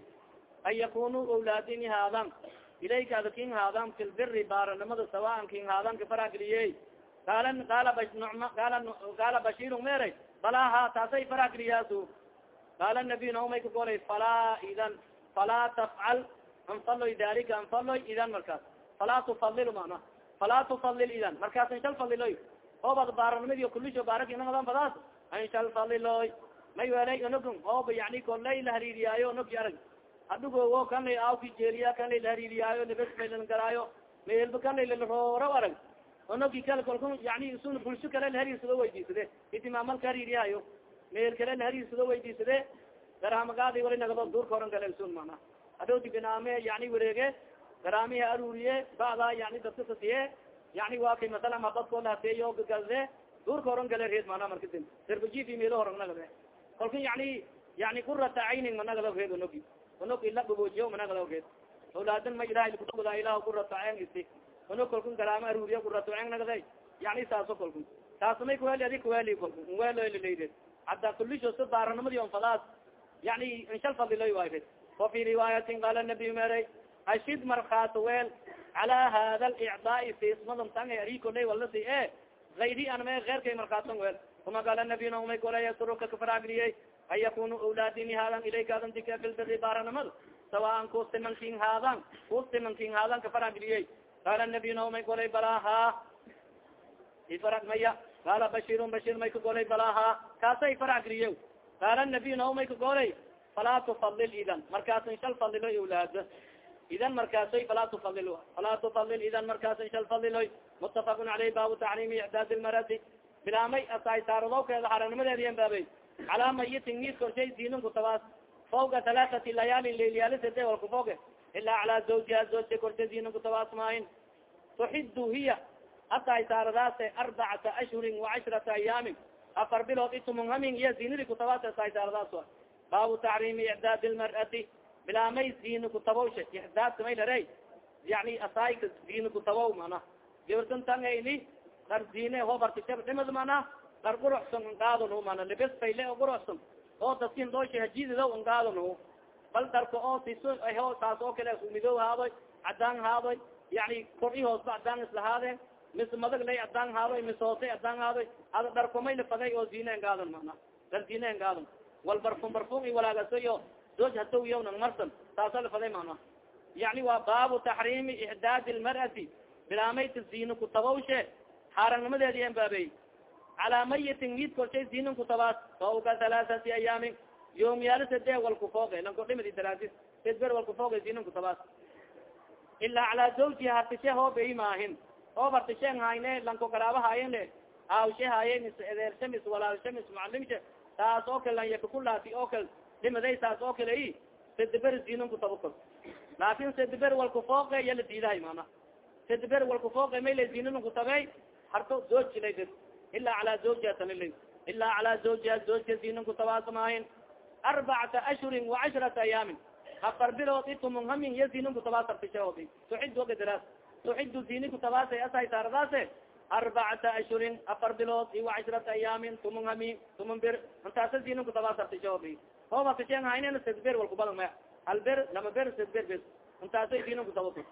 an yakunu awlaadini haadan ilayka ada kin haadan fi lbiri baaranimada sawaan kin haadan kafarackeliyey qaala qaala qaala qaala bashiru meray falaa ha taasay farackeliyaasu qaala nabiy naho may kagolay falaa idan falaa tafcal anfaloy dalika anfaloy idan markaas falaa tufalil mana falaa tufalil idan markaas inshal faliloy oobad baaranimadi kulisho baarak inagadan fadaas inshal faliloy may welay onogon ooba yani kolay la hariiriyaayo onogi arag adhugowo kan lay awki jeeriya kan lay la hariiriyaayo nabesmaylan garaayo meelba kan lay lalaroora arag onogi kale kolku yani sun bulsho kale la hariirsado weydiisade itimaamal ka hariiriyaayo meel kale la hariirsado weydiisade garaamagaadi wali nagado duurka oran kale sun mana adhowti binaame yani wareege garaamihi aruuriye bada yani dadka yani waa kay masala mabadkoo lahateeyo gagade duurka horan gale reed mana markadin derbajifi meelo horan nagade kolka yani yani kurata caynin managada reed onogi onog ila gaboojiyo managada reed awlaadan ma ilaha kuda ilah kurata ceng isi onog kolkun garaama aruuriye kurato ceng nagade yani saaso kolkun. Taasmay kuweli adi kuweli kolku welolaleyded hadda kulisho si baaranimadi on fadaas yani inshal fadiloy waay wafi riwaayatin qaala nabiy meray ashid markaato weel cala hada licdaai fismadan tanga arikoley walasi e ayri anme keerkay markaaton weel uma qaala nabiy naumay golay suruka kafaraagriyey an yakunu awlaadini haadan ilaykadan dika filbiri baaranimada sawaan kustimankin haadan kustimankin haadan kafaraagriyey qaala nabiy naumay golay balaaha ifarag maya qaala bashirun bashir may ka golay balaaha kaasa ifaragriye qaala nabiy naumay ka golay falaa tufalil idan markaas inshal fadilo awlaado idan markaasoy falaa tufalil falaa tufalil idan markaas inshal fadiloy mutafaqun caleyh baabu tacriimi icdaad lmarati bilaamay asaysaaradokeeda xaaranimadeediyan baabey calaa mayitin mis korshay diininku tabaas fawga halaaati layaalin leyliyaalsade walku foge ilaa calaa zawjiha zawja korshay diininku tabaas maahin tuxidu hiya asaysaaradaase arbacata ashhurin wacashrata ayaamin afar bilood itumunhamin iyo diinidi kutabaas asaysaaradaas baabu tacriimi icdaad lmar'ati bilaamay diini kutabawsha icdaadka may lare yani asaayka diini kutabaw mana gabartan tangayli dar diine ho bartishab dhimad mana dar quruxsan ngaadon mana libes fayle o quruxsan oo daskin doosha hajidida ngaadon bal darka oo siso ho taas oo kale midow haadoy cadaan haadoy yani kor i hoosba cadaan islahaadeen mis madag lay cadaan haadoy mis hoosay cadaan haadoy ada darkumayla faday oo diine ngaadon mana? Dar diine ngaadon wal barfum barfum i walaagasoyo dooj hatow yaw marsan. Taasa lafaday mana? Yani waa baabu taxriimi icdaadi lmar'ati bilaamayta zina kutabawshe xaarangnimadeedi en baabey calaa mayitin mid korshay zinan kutabaas fawka halaaثati ayaamin yoomyaalo sade walkufooge lankodhimadi daraasis sedber walkufooge zinan kutabaas ilaa calaa zawji hartishe hoobei maahin hoob hartishe hayne lanko garaaba haayene aawshe haaye mis edeershe mis walaalshe mis mucalimshe taas oo kale lan yakakulaati oo kale dhimaday taas oo kale i sedber zinan kutaba kol laakin sedber walkufooge iya la diidahay mana sedber walkufooge may la zinan kutabey harto zoojilay ilaa calaa zawjiatanila ilaa calaa zawjiha zawjka zinan kutabaasamahin arbacata ashhurin وacashrata ayaamin. Afar bilood itumun hamin iyo zinin kutabaasartishaoodi tuxid ogadaraas tuxidu zini kutabaasay asay taaradaase arbacata ashhurin afar bilood i وacashrata ayaamin tumun hami tumun bir intaasa zinin kutabaasartishaoodi hooba tishen haynena sedber walkubadan maya hal ber lama ber sedber bes intaasa zinin kutabato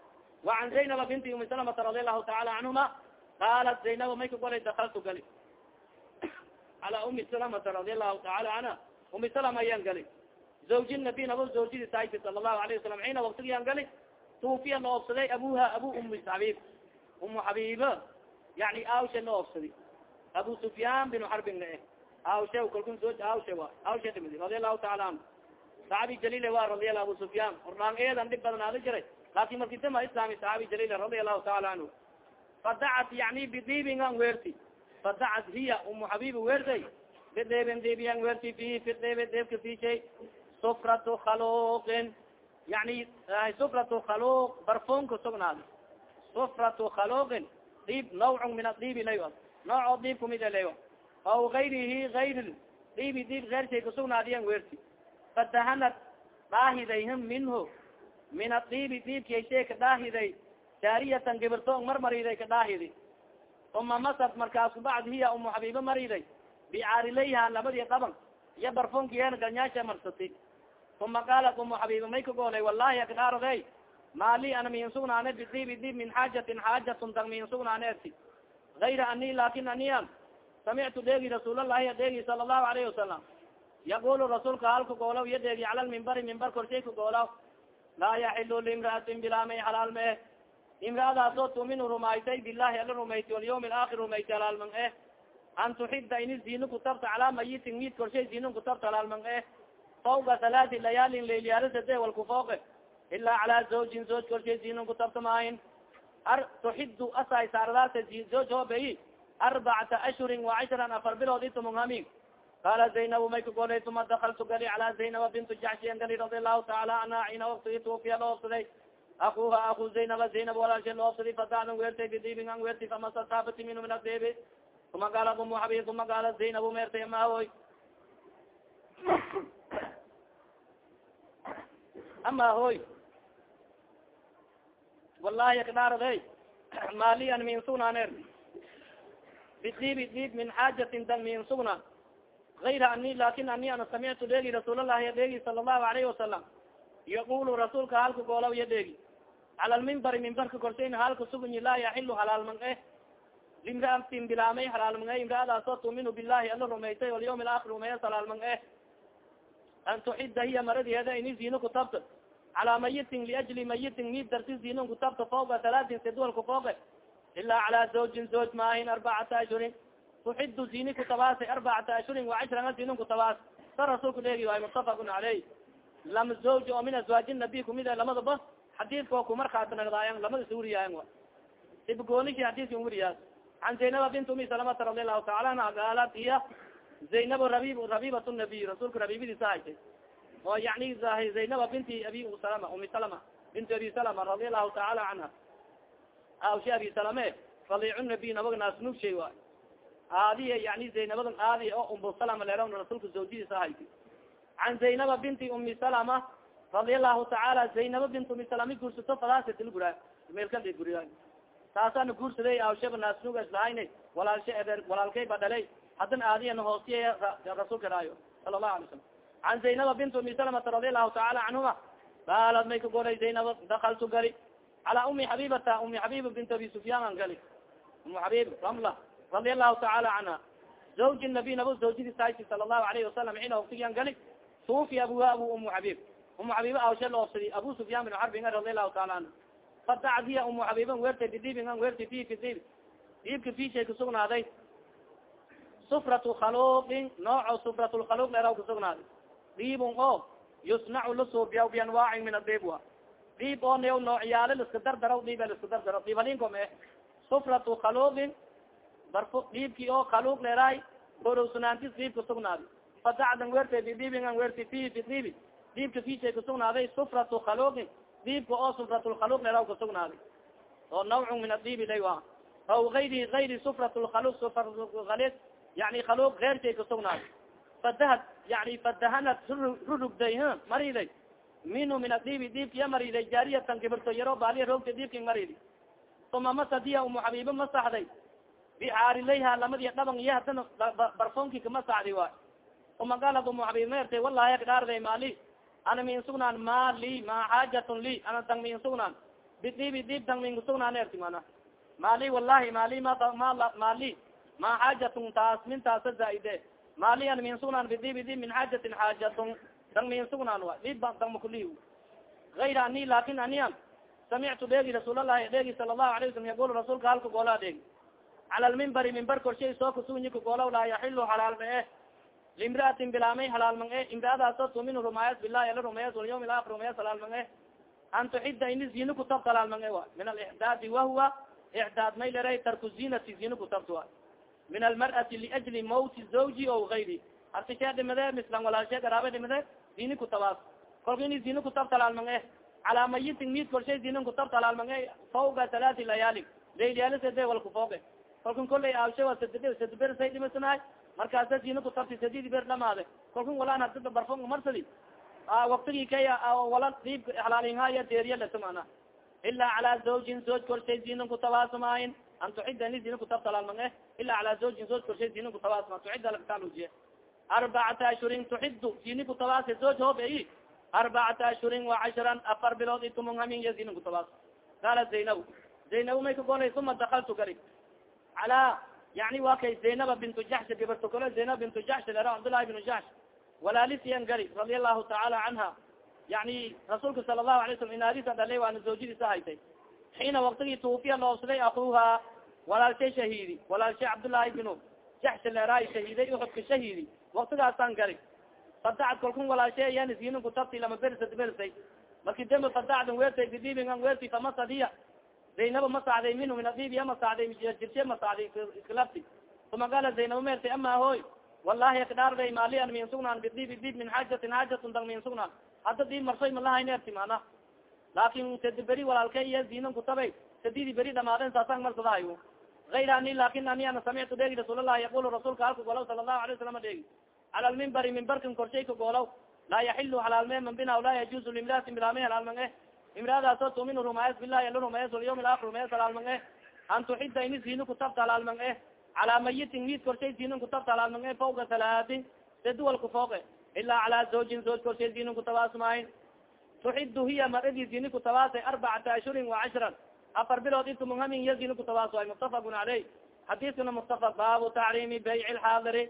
وan zaynaba binti umi salamata radi allahu taala canhuma qaalat zaynaba may ka golay dakaltu gali ala umi salamata radi allahu taala canha umi salama ayaan gali zawji nabi nabo zawjidi saayki sala allahu alayه wasalam xiina waktigiyaan gali tuufiya na oobsaday abuha abu umi xabib umu xabiba yani awshe oobsadi abu sufyaan bin xarbin na eh awshe kalkun zoj awshe wa awshe dhimidi radi allahu taala anhu. Saxaabi jalile wa radi alah abu sufyaan. Ordhaan eedan dhib badanaada jiray. Laakin marki dama islami saxaabi jalile radi allahu taala canhu fadacat yani bidibin an weerti. Fadacat hiya umu xabiba weertay. Bideben debiyan weerti fi fi debe deebka fishay sufratu khaluqin yani sufratu khaluq barfonka sugnaad sufratu khaluqin diib nawcun min adiibi laya nooco diib kumid laya aw gayrihi gayr diibi diib ershay kasugnaadiyan weerti fadahanat dhaahidayhim minhu min adiibi diibkashay ka dhaahiday jaariyatan gibirto marmariday ka dhaahidi uma masad markaas kubacd hiya umu xabiiba mariday bicaarilayha labadii qaban iyo barfonkiyen galnyaasha marsati uma qaalat umu xabiiba may ka goolay wallahi akdhaarode maali ana miin sugnaane bidibi dib min xaajatin xaajatun dang miin sugnaane eti gayra ani laakiin anian samictu dheegi rasuulalahi dheegi sala allahu alayhi wasalam yaqulu rasuulka halka goolaw iyo dheegi cala lmimbari mimbar korshay ka goolaw laa yaxilu liimraatin bilaamay xalaal ma eh imraadaasoo tuminu rumaysay bilahi ala rumaysay walyawm alaakhir rumaysay halaalman eh an tuxida ini zino kutabta calaa mayitin mid korshay zino kutabta halaalman eh fawga halaati layaalin layliyaarisade walkufooqe ilaa calaa zawjin zooj korshay zino kutabta maahin ar tuxidu asay saaradaasa zooj hoobeyi arbacata ashhurin وacashran afar bilood itumung hamin qaala zaynabu may ka golay uma dakaltu gali calaa zaynaba bintu jaxshiyan gali radi allahu taala anha ina waktigi tuufiya la oobsaday akuha aku zaynaba zaynab walaalshe la oobsaday fadacdan weertay bidibin an weertay famasa taabati min adebi uma gaala umu xabib uma gaala zaynabu meertay maahoy ama hoy wallahi akdhaarade mali an min sugnaner bidibi dib min xaajatin dan min sugna ayra ani laakiin ani ana samictu dheegi rasuulalahi dheegi sala allahu alayhi wasalam yaqulu rasuulka halka goolaw ya dheegi cala lmimbari mimbarka korsayn halka sugunyi laa yaxilu halaalman eh limraatin bilaamay halaalman eh imraadaasoo tuminu bilahi ala rumaysay walyawm alaakhir rumeya halaalman eh an tuxida hiya maradiheeda ini zino kutabta calaa mayitin liajli mayitin mid darti zinon kutabta fooga halaatin sedwalka fooge ilaa calaa zawjin zawj maahin arbacata ashhurin tuxidu zini kutabaasay arbacata ashhurin وacashran zinin kutabaas sa rasuulku dheegi waay mutafaqun caleyh lama zawj oo min azwaaji nabi kumid lamadaba xadiidka ku markaasanagdaayan lamada suuriyayan a ibgoonishi xadiidka wuriyaas can zaynaba bint umi salamata radi allahu taala anha gaalat iya zaynab rabib rabibat nabiy rasuulka rabibadiisa haytay oo yani zaynaba binti abi salama umi salama binti abi salama radi allahu taala canha awshi abi salame radiic nabiy nabaga naasnugshay waay aadiya yani zaynabadan aadi oo umbu salama leera rasuulka zawjadiisa hayti can zaynaba binti umi salama radia allahu tacaala zaynaba bint umi salama guursato fadaasatila gura meelkala guriya taasaana guursaday awshaba naasnuga islahayna walaalsha eber walaalkay ba dhalay haddana aadiyana hoostiya rasuulka raayo sala allahu alay salam can zaynaba bint umi salamata radi allahu taala canhuma qaalad may ka goray zaynaba dakaltu gali. Calaa umi xabibata umi xabiba bint abi sufyaan an gali. Umu xabib ramla radi allahu taala canha zawji nabi nabo zawjadiis hayti sala allahu alayhi wasalam xiina waktigian gali. Tuufi abuha abu umu xabib umu xabiba awshe laobsadi abu sufyaan bin xarbin radi allahu taala anhu. Fadacad hiya umu xabiban weertay bidibin an weertay fi dib diibka fishay kasugnaaday sufratu khaluqin nooco sufratu lkhaluq leeraw kasugnaaday diibun oo yusnacu lasuubiya bianwaacin min adibwa diib oo niyaw noocyaale liska dardaraw diiba liska dardaro diib halinkom eh sufratu khaluqin barfu diibki oo khaluq leerahay korowsanaantis diib kasugnaaday fadacdan weertay bidibin an weertay fi fi dibi diibka fishay kasugnaaday sufratu khaluqin diibka oo sufratlkhaluq leeraw kasugnaaday oo nawcun min adiibi lay a aw ayri ayri sufrat lkhaluq sufratlkhaliq yani khaluuq keershay kasugnaad fadahad yani fadahanad rurugday mariday minhu min adiibi diibkiya mariday jaariyatan gibirto yaro baaliya roogta diibki maridi uma masadiya umu xabiibo masaxday bicaarilayha lamadiya dhaban iyo hadana barfonki kamasaxdi waay uma galad umu xabiib ma ertay wallahi kadhaarday maali ana min sugnaan ma li ma xaajatun li ana tang min sugnaan bidiibi diib tang min kusugnaan erti mana mali wallahi mali ma mali ma xaajatun taas min taasa zaaide mali ana min sugnaan bidiibi diib min xaajatin xaajatun tang min sugnaan wa diib ba tang makuli ayra ani laakiin anian samictu dheegi rasuulalahi dheegi sala allahu alayه wasalam yaqul rasuulka halka goolaa dheegi cala lmimbari mimbar korshay soo kusugnyi kagoolaw laa yaxilu xalaal eh limraatin bilaamay halaal mang e imraadaasoo tumin rumaayas bilahi ala rumayas walyawm alakir rumayas halaal mang e an tuxida ini zina kutabta halaal mang e wa min alixdaadi wahuwa ixdaad may leray tarku zinati zina kutabta wa min almar'ati liajli mawti zawji o gayri arti shee dhimade mislan walaalshee garaabe dhimade zini kutabaas kolka ini zina kutabta halaal mang e calaa mayitin mid korshay zina kutabta halaal mang e fawga talaati layaali layliyaalsede walku fooge kolkan kolay aabshe wa sad sadbersay dhimasanahay markaasa zina kutabti sadidi ber dhamaade kolkan walaan hadida barfon marsadi waktigi kay wala diib halaalinhaya deeriya lata mana ilaa calaa zawjin zooj korshay zina kutabaasmaayin an tuxida ni zina kutabta halaal eh ilaa calaa zawjin zooj korshay zina kutabaasma tuxida lakataalujiye arbacata ashhurin tuxidu zini kutabaase zooj hoob ei arbacata ashhurin wa casharan afar bilood itumon hamin ya zina kutabaas qaala zaynab zaynab may kagolay uma dakaltu gari calaa yani wa kay zaynaba bintu jaxsh gabarto kale zaynab bintu jaxsh lero cabdullahi binu jaxsh walaalisiyan gari radia allahu tacaala canha yani rasuulka sala allahu alay slam inaadisa dhalay waana zawjadiisa haytay xiina waktigii tuufiya loobsaday akuha walaalshay shahiidi walaalshay cabdullaahi binu jaxsh leeraay shahiiday uxudka shahiidi. Waktigaasaan gari fadacad kalkun walaalshay ayan isginin kutabti lama bersad bersay. Marki dembe fadacdan weertay bidibin an weerti famasadiya zaynaba masacday minhu min adibiya masacday jirshe masacday iskalabti uma gala zaynaba meertay ama hoy wallahi kadhaarday maali an min sugnaan dib min xaajatin xaajatun dang min hadda diib marsoy malahayn erti mana laakin sadi beri walaalka iya zinan kutabay sadidi beri dhamaadeen saasaan marsadahayo ayr ani laakiin ani ana samictu dheegi rasuullahi yaqul rasuulka halka golaw sala allahu alay wasalam dheegi cala lmimbari mimbarkan korshay ka goolaw laa yaxilu halaalme man bina laa yajuzu limraatin bilaame halaalman eh imraadaasoo tumin rumaayas bilahi ala rumayas walyawm alakir rumayas halaalman eh an tuxida ini zina kutabta halaalman eh calaa mayitin mid korshay zina kutabta halaalman eh fawga talaadin seduwalka fooge ilaa calaa zawjin zawj korshay zina kutabaasmaayin tuxidu hiya maradi zini kutabaasay arbacata ashhurin wa cashran afar bilood intumunhamin iya zina kutabaasay muttafaqun caleyh xadiiskana muttafaq baabu tacriimi bayci lxaadiri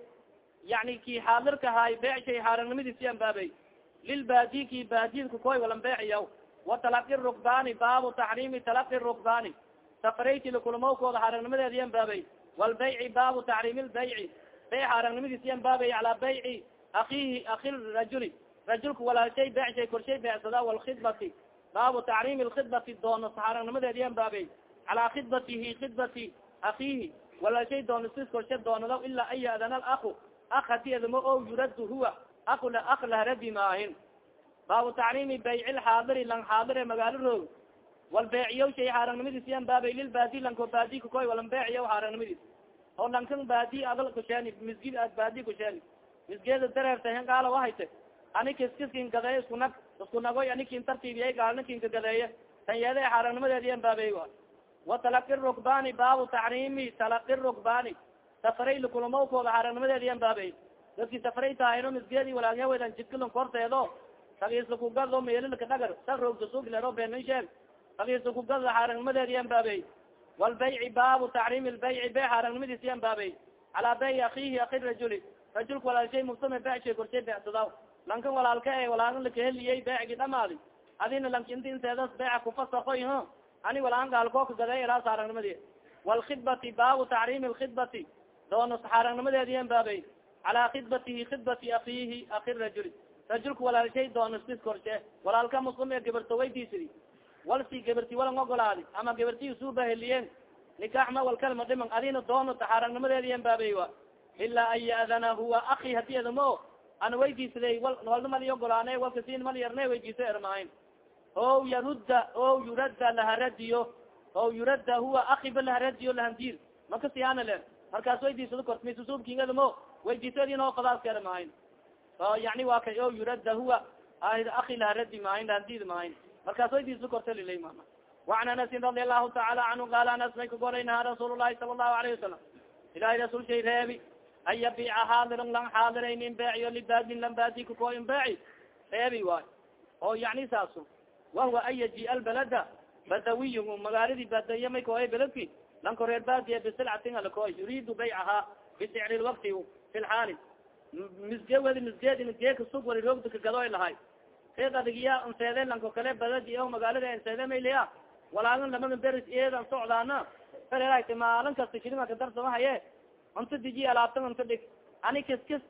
yani ki xaadirka haay beecshay xaaragnimadiisi anbaabay lilbaadi ki baadiyadka koy walan beeciyaw wa talaqi rukbaani baabu taxriimi talaqi rukbaani. Safarayki lakulmawkooda xaaragnimadeedi anbaabay walbayci baabu taxriimi lbayci bay xaaragnimadiisi anbaabay calaa bayci akiihi aki rajuli. Rajulka walaalshay beecshay korshay beecsada walkhidbati baabu tacriimi lkhidbati doono xaaragnimadeedi anbaabay calaa khidbatihi khidbati akiihi walaalshay doonosis korshe doonada ilaa an ya'dana aku ak hadi edmo o yurad huwa akla ak laharadi maahin baabu tacriimi bayci lxaadiri lang xaadire magaalo roog wal beeciyo shay xaaragnimadiis yan baabay lilbaadi lanko baadi kakoy walan beeciyo xaaragnimadiis oo lankan baadi adal kusheeni misgid aad baadi kusheeni misgeeda dareertahen gaala wahayte ani kiskiskin gadeey isku nag isku nagoy anikin tartiibiyay gaalnakinka gadeeye tan yeede xaaraagnimadeedi yan baabey wa. Talaqi rukbani baabu tacriimi talaqi rukbani safaray lakulamawkooda xaaraagnimadeedi yan baabey dadki safaray taahino misgeedi walaalyawedan jidkalon korteedo. Tagiislakugado meelilka dhagar sa roogdasuglero beenisheen tagiislakugado xaaraagnimadeedi yan baabey walbayci baabu tacriimi lbayci be xaaragnimadiisi yan baabey calaa bayci akiihi aki rajuli. Rajulka walaalshay muftame becshay korshay becsadaw lankan walaalka e walaagan lakaheliyey beecgi dhamaadi adina lank inti inteedas beeca kufasakoy h ani walaan gaalkooka gaday ilaas xaaragnimadi walkhidbati baabu tacriimi lkhidbati doono xaaraagnimadeedi yan baabey calaa khidbatihi khidbati akiihi aki rajuli rajulka walaalshay doonostis korshe walaalka muslim ee gabarto waydiisidi walsi gabarti walan ogolaadi ama gabarti suuba heliyeen nikaax ma walkalma dhiman adina doono xaaraagnimadeedi yan baabey wa ilaa an ya'dana huwa aki hadi edamo ana waydiisaday walna mali ogolaane walkasin mal yarne waydiisa ermaahin o yarudda o yuradda laharadiyo o yuradda huwa aki ba laharadiyo lahandiir makasiyaana le markaas waydiisado kort misusuubkingedamo waydiisadinoo qadaaskeeda maahin yani waa kay o yurada huwa aki laha radi maahin landid maahin markaas waydiisado korta lilay mana وan anasin radi alahu taala canhu qaala anas may kagoray naha rasuul lahi sala الlahu alayه wasalam ilahay rasul shay reebi an yabica xaadiran lang xaadiraynin beeciyo libadin lambadi kukoin beeci reebi waay oo yani saaso wahuwa an yaji albalada badawiy magaaladi badaya may koy beledki lanko reer badiya bisilcatin alakoy yuridu baycaha bisicri lwakti fi lxaali misge wadi misgeedi misgeeka sug wali roogda kagadoy lahay seed adigiya nseede lanko kale baladi o magaalada nseede mayliya walaagan lamada beris eedan socdaana fererayta maalin kasta shilima kadarsamaaye unta diji alaabtan unta dhig ani kiskis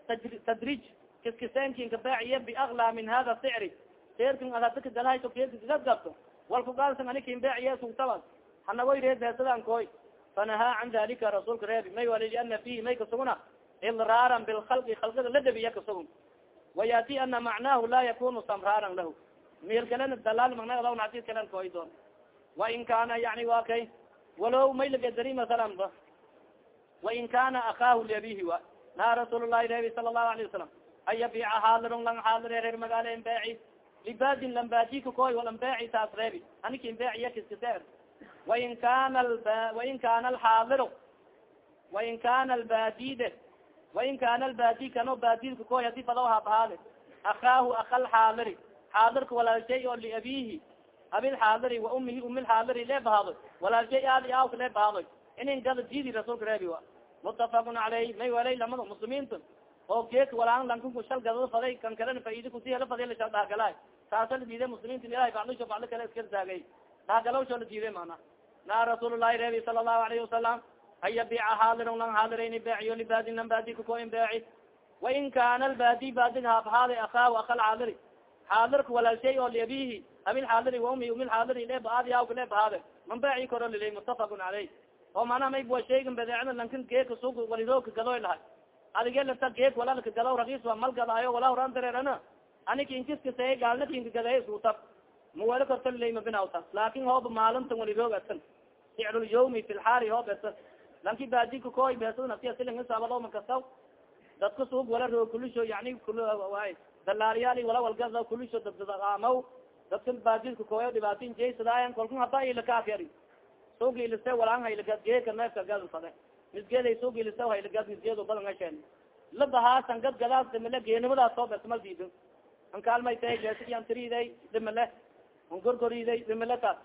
tadrij kiskisenkinka beeciye biakla min hada sicri seerkin adabta kagalahayto kekagabto walkugaalsan ani kin beeciye sugtabas hanagoy reed beesadan koy fanahaa can dalika rasuulka reebi may wali liana fihi may kasuguna. Idraaran bilkhalqi khalqiga la dhabiya kasugun wayati ana macnaahu la yakunu samraaran lahu. Meel kalena dalaal magnaadawn hadid kalen koy doon wain kana yani wa kay walow may lagadari masalan ba wain kana akaahu liabihi wa naha rasuul lahi reebi sala allahu alayه wasalam an yabica xaadirun lang xaadire reer magaala in beeci libadin lambadika koy walan beeci taas reebi anikin beeciya kiskiseer wain kana wain kana alxaadiru wain kana albadide wain kana albadi kano badidka koy haddii fadaw habahaade akaahu aka lxaadiri xaadirka walaalshay oo liabihi abilxaadiri wa umihi umilxaadiri leebahado walaalshay aadi aawka leebahado inin gada didi rasuulka reebi wa mutafaqun caleyh may walay lamada muslimiinta oo geeka walaan lankunku shal gadado faday kan kalena faidi kusi hela faday lashal dhahgala taasa la diiday muslimiinta ilahay bacdisho bacdo kale iska taagay dhahgalawsho la diiday mana naa rasuul lahi reebi sala allahu alayhi wasalam an yabica xaadirun lang xaadirayni beeciyo libadin lan badi kukoin beeci. Wain kana albadi badid haabhaada akaahu aka lxaadiri xaadirka walaalshay oo liabihi abilxaadiri waumi umilxaadiri leeb aadi awka leeb haade. Man beeci koro lilay mutafaqun caleyh oo manaa mayba shaygan badeecada lankin geeka sug walirooka gadoy lahay. Adige lata geek walalka gadaw rakiis waa mal gadaayo wala horan dareerana. Ani kinkiskasay gaalna kinka gaday iskutab mawali korta lilay mabinawta laakin hooba maalintan waliroog asan sicrulyawmi fi lxaali hoob asan lanki baadika koy beesada naftiya siling isaabado makasaw. Dadka suug wala roog kulisho yani way dalaaliyaal wala walgada kulisho dadamaw dadka baadidka koyo dhibaatin jaysadaayan kalkun haba ilakaafyari suug ilise walaan haylagad geeka neefka gadan fade misgeeday suug ilise haylagad misgeedo badan asheen labahaasan gad gadaas dimale geenimadaas soo bes mal diidin an kaalmay tahay beesiyan tiriday dimale an gorgoriday dimale taas.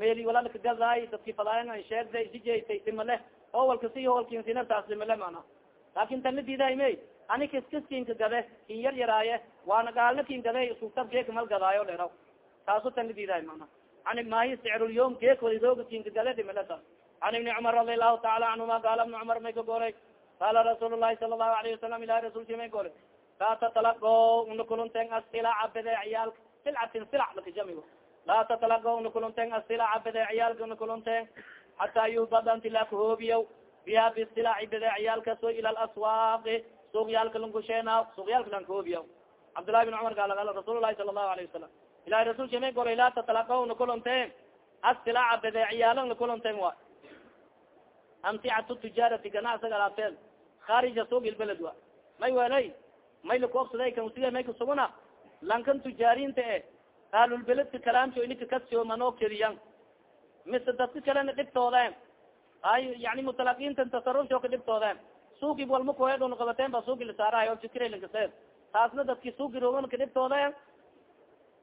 Meli walalka gadaay dadki fadaayan an sheegday isijeytay dimale oo walka si taas dimale mana laakin tan la diidahay may ani kiskiskinka gade kin yar yaraaye waana gaalna kin gade sugtab geeka mal gadaayo leraw taasu tan la diidahay mana an mahi sicrulyom taas an ibni cumar radi allahu taala canhuma qaala ibni cumar may ka goray qaala rasuul lahi sala allahu alayhi wasalam ilahi rasulki may goray laa tatalaqo una kulunten asilaca bedeeciyaalka silcatin silac lakajamigo laa tatalaqo una kulunten asilaca bedeeciyaalka una kulunten xataa yuhbada inti laa kahoobiya biha bisilaci bedeeciyaalkaso ila laswaaqi suuqyaalka lankusheena suuqyaalka lan kahoobiya cabdullahi bin cumar gaal rasuul lahi sala allahu alayhi wasalam ilahi rasulki may goray laa kulunten asilaca bedeeciyaala una kulunten wa amticatu tijaarati ganacsiga alaabteed kharija suuq ilbeled wa may welay may lakuobsaday kan sida may kasuguna lankan tujaarinta e ahlulbeledka kalaamto inika kasio manoo kediyan mise dadka kalena dhibtoodeen ay yani mutalaqiinta tasarufsho ka dhibtoodeen suugi walma kuheedon qabateen ba suugi lasaarahay oo jikiralankasee taasna dadki suugi rogan ka dhibtoodeen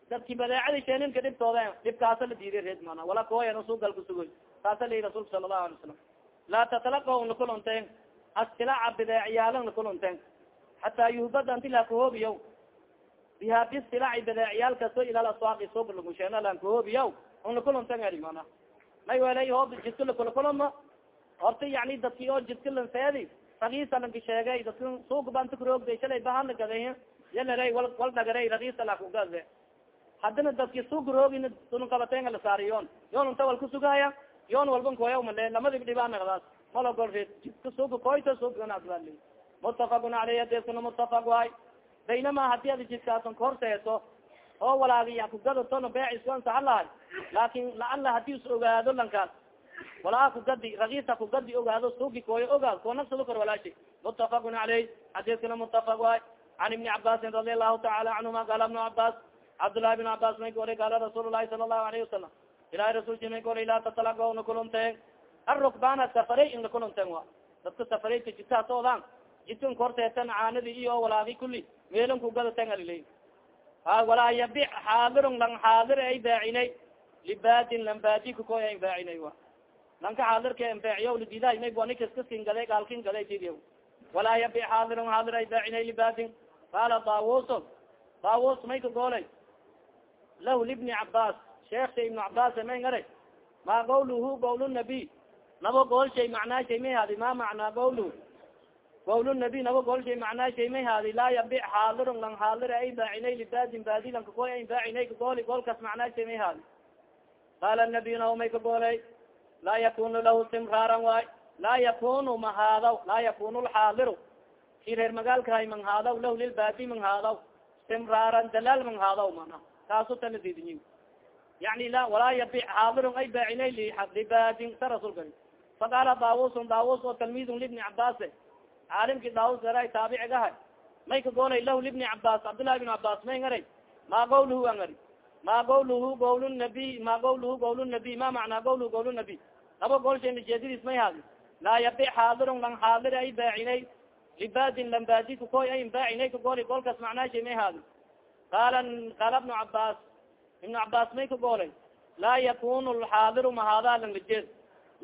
dadki badeecadi sheenin ka dhibtoodeen dhibkaasa la diiday reed mana. Wala kuhoyan suugal kusugoy taasa layi rasulka sala allahu alay salam laa tatalaqo nakulunteen asilaca badeeciyaalan nakulunteen hataa yuhbada anti laa kahoobiya biha bisilaci badeeciyaalkaso ilal aswaaqi suuq lagusheena lan kahoobiya un nakulunten eri mana. May welay hoob jidka lakulakulama horta yani dadki oo jidka lanseedi rakiisa lanka sheegay dadka suuq banta karoogday shalay bahana gaday yalare wal dhagaray rakiisa lakugade haddana dadki suuq roogin tunu qabateen la saariyoon. Yoon unta wal kusugaya yoon walban koya male lamadib dhibaanagdaas malogolreed jidka suuga koyta suuganasal mutafaqun aleyh adeskuna mutafaq waay. Baynama haddii ada jidkaasan kahorseeso oo walaagi kugadatona beecisku ansaxa lahay laakin laala haddii is ogaado lankaas. Walaa kugadi rakiisa kugadi ogaado suugi kooyo ogaad koo nafsado kor walaashi mutafaqun caleyh xadiiskana mutafaq waay. Can ibni cabaasin radi allahu taala canhuma qaala ibnu cabaas cabdullahi bn cabas may goray qaala rasuul lahi sala allahu alayhi wasalam ilahi rasulki may goray laa tatalaqo na kulunteen arukbana safaray in nakulunteen wa dadka safarayka jitaasoodan jidkan korteetan caanadi iyo walaagi kuli meelon kugadaten aliley ha walaa yabic xaadirun lang xaadir ay baacinay libadin lambadi kukoy ay baacinay wa lanka xaadirka beeciyo lididahay may bua nikaskaskin gaday gaalkin gaday tidiy walaa yabic xaadirun xaadir ay baacinay libadin qaala daawuson daawus may ka goolay lah libni cabas sheeksa ibnu cabas may ngara ma gawluhu gawl nabiy nabo gool shay macnaa shay may hadi ma macnaa gawlu gawl nabiy nabo gool shay macnaa shay may hadi laa yabic xaadirun lang xaadir ay baacinay libadin baadi lanka koy ay baacinay kagooli goolkas macnaa shay may hadi qaala nabiy nabo may ka goolay laa yakunu lahu simraaran waay laa yakunu mahaadaw laa yakunu lxaadiru ki reer magaalkahay manhaadaw lah lilbaadi manhaadaw simraaran dalaal manhaadaw mana kaasu tana diidinyi yani la walaa yabic xaadirun ay baacinay libadin sa rasulka faqaala daawusun daawus oo talmidun libni cabase caalimki daawus garay taabicigahay may ka goolay lah libni cabas cabdullahi bin cabas may ngaray ma gawluhu angari ma gawluhu gawl nabiy ma gawluhu gawl nabiy ma macnaa gawluhu gawl nabiy laba goolsha jeedadiis may haadi laa yabic xaadirun lang xaadir ay baacinay libadin lambadi kukoy ay baacinay kagooli goolkaas macnaashay may haadi qaala qaala ibnu cabas ibnu cabas may ka goolay laa yakunu lxaadiru mahaada lang lijeed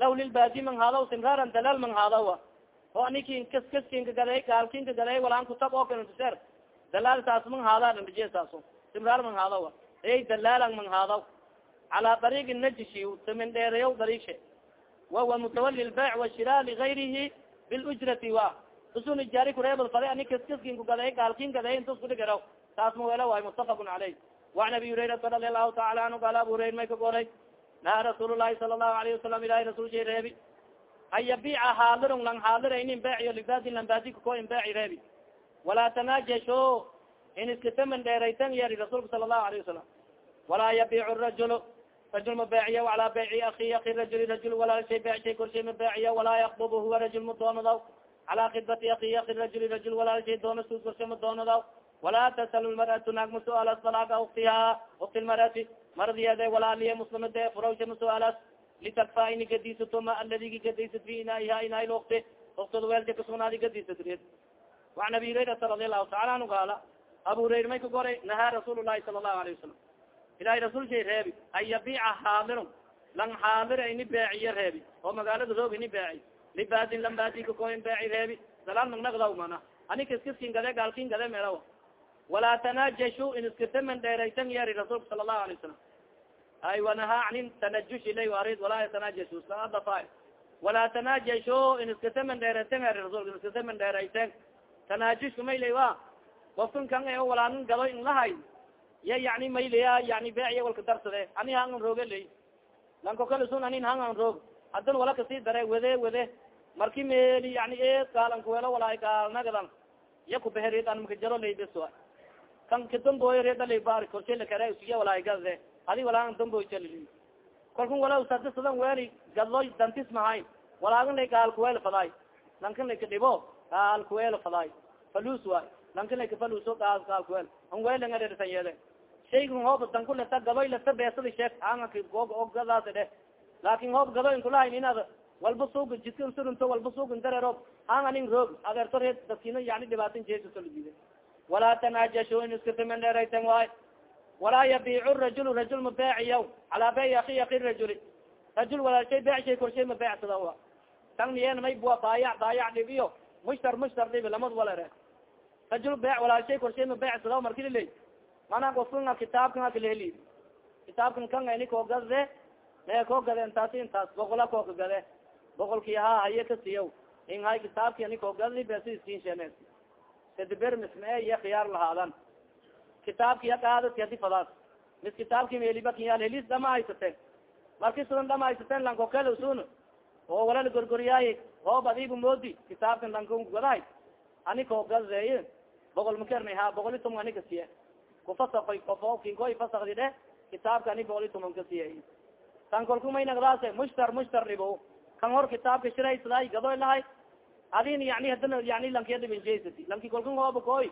law lilbadi man haadaw simraaran dalaal man haadawa oo aniki kaskaskinka gaday gaalkinka gaday walaan kutab oo kantuser dalaal taas man haada lang lijeed taaso simraar man haadawa ay dalaalan man haadaw calaa dariiqi najishi samin dheereyaw dariigshe wahuwa mutawali lbayc washira ligayrihi bilujrati wa usun ijaari kureebad fade ani kaskaskin gaday gaalkin gaday intus kudhigaraw taas ma wela waay mutafaqun caleyh waan abi hurayrata radi allahu taala anhu qaala abu hurayr may ka goray naha rasuul lahi sala allahu alayhi wasalam ilahi rasul shay reebi. An yabica xaadirun lang xaadir inin beeciyo libadin lambadi kako in beeci reebi. Walaa tanaajesho in iskataman dheeraytan yeri rasuulka sala allahu alayhi wasalam walaa yabicu rajul rajul ma beeciya alaa beyci aki aki rajuli rajul walaa shay beecshay korshay ma beeciya walaa yakdub huwa rajul ma doonadaw. Calaa khidbati aki aki rajuli rajul walaa shay doona suus korshay ma doonadaw walaa tasal lmaratu naag ma su'aalas dalaaga uktiha ukti lmarati maradiede walaaliya muslimade furawsha ma su'aalas litakfa ini gadiisato ma aladigi gadaysat fi inaiha inaa lukti uktad weelta kasugnaadi gadiisatreed waan abi hurayrata radi allahu taala anhu gaala abu hurayra may ka goray nahaa rasuul lahi sala allahu alayh wasalam ilahay rasuul shay reebi an yabica xaadirun lang xaadira ini beeciyo reebi oo magaalada roog ini beeci libadin lambadi kakoyin beeci reebi dalaan magnagdaw mana ani kaskaskin gade gaalkin gade meraw walaa tanajashu in iskataman dheeraytan yeri rasuulka sala allahu alay wasalam ay wanahaa anin tanajush ilay arid walaa yatanajashu saadafa walaa tanajashu in iskataman dheeraytan yeri rasulka in iskataman dheeraytan tanajushka maylay wa kofkan kan e walaanin gado in lahay ya yani maylaya yani beeciya walka darsade ani hangan rooge lay lanko kale sun anin hangan roog hadan wala ka sii dare wede wede marki meeli yani e gaalankuwelo walaa gaalnagadan iya kubehered an makajaro laybes kan kadamboy redalbar korselakare siya walaa gade adi walaagan damboy jalili kalkun wala usada sadan weeli gadlo dantis mahay walaagan gaalkuweel faday lankan lay kadhibo gaalkuweel faday falus waay lankan lay kafaluso gaal gaalkuweel an weelangareertan yeede shaygan hoob danku leta gadoy leta beesadi sheek anga ogadaas dheh laakin hoob gado inkulahayn inaad walba suuga jidka surunto walba suugan dareerob ang aning roog adeerto reed dadkina yani dhibaatan jeesusoladiide walaa tanajashu in iskataman dheeraytan waay walaa yabiicu rajul rajul ma beeciyaw calaa bey aki aki rajuli rajul walaalshay beecshay korshay ma beecsada wa tan niyen may bua baayac baayac dhib iyo mushtar mushtar dhib lamad walere rajul bee walaalshay korshay ma beecsada marki liley mana kofka kitaabkan akaleheli kitaabkan kan ini koo gade mee koo gade intaas intaas boqola kooka gade boqolki ha haye kasiyaw in hay kitaabki ani koo gadli sadiber misme iya khiyaar lahaadan. Kitaabki ya qaadati hadi fadaas mis kitaabki meliba kiyaal helis dhama haysateen marki sudan dhama haysateen lanko kale usun oo wala la gorgoriyaay hoob adibu moodi kitaabkan lanko gadahay ani koo gadeey boqol makerna ha boqol i toman ani kasiye. Kufasakoy kofo kinkoy fasakdi dheh kitaabka ani boqol i toman kasiye. Tan kolku may mushtar mushtar dhibo kan hor kitaabka shiraysaday gadoy lahay adin yani hadana yani lankiya dhibinjesati lanki kolkan hooba koy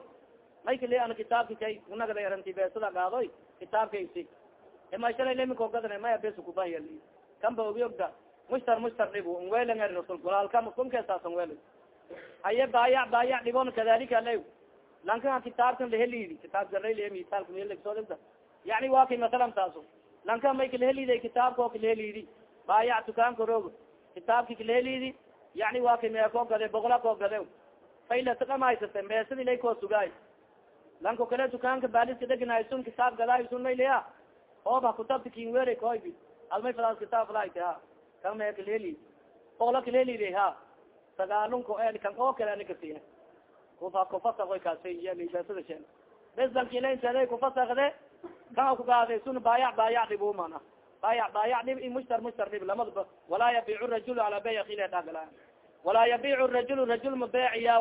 may kali ana kitaabka kay unagada aranti beesada gaadoy kitaabka isi ima shalay lemikogadana maya bes kubahya kan ba ogi ogda mushtar mushtar dhibo nwelanga rasul walaalka muslimkeesaasan wel haye baayac baayac dhibon kadalika la lankan kitaabkan lahelidi kitaab garay misaalka yani waa kay masalan taaso lanka may kalaheliday kitaabka kalaheliidi baayac tukaanka roog kitaabki kalaheliidi yani waa kay meekoo gade boqla koo gade faylatakamaysate meesadi lay koo sugaay. Lanko kale dukaanka baaliska deganaay sun kitaab gadaay sun mayleya ooba kutabta kinwere koybi almay fadaas kitaab falaayte ha kan mee kalaheli boqla kalaheliday ha sagaalunko e kan oo kale anikasiya kufa kufasakoy kaasbeesada sheen. Bes dalkilainteeda kufasakde kan kugaade sun baayac baayac dhib mana baayac baayac dhib i mushtar mushtar dhib lamadaba walaa yabiic rajul ala bay akile dhagala walaa yabiic rajul rajul ma beeciya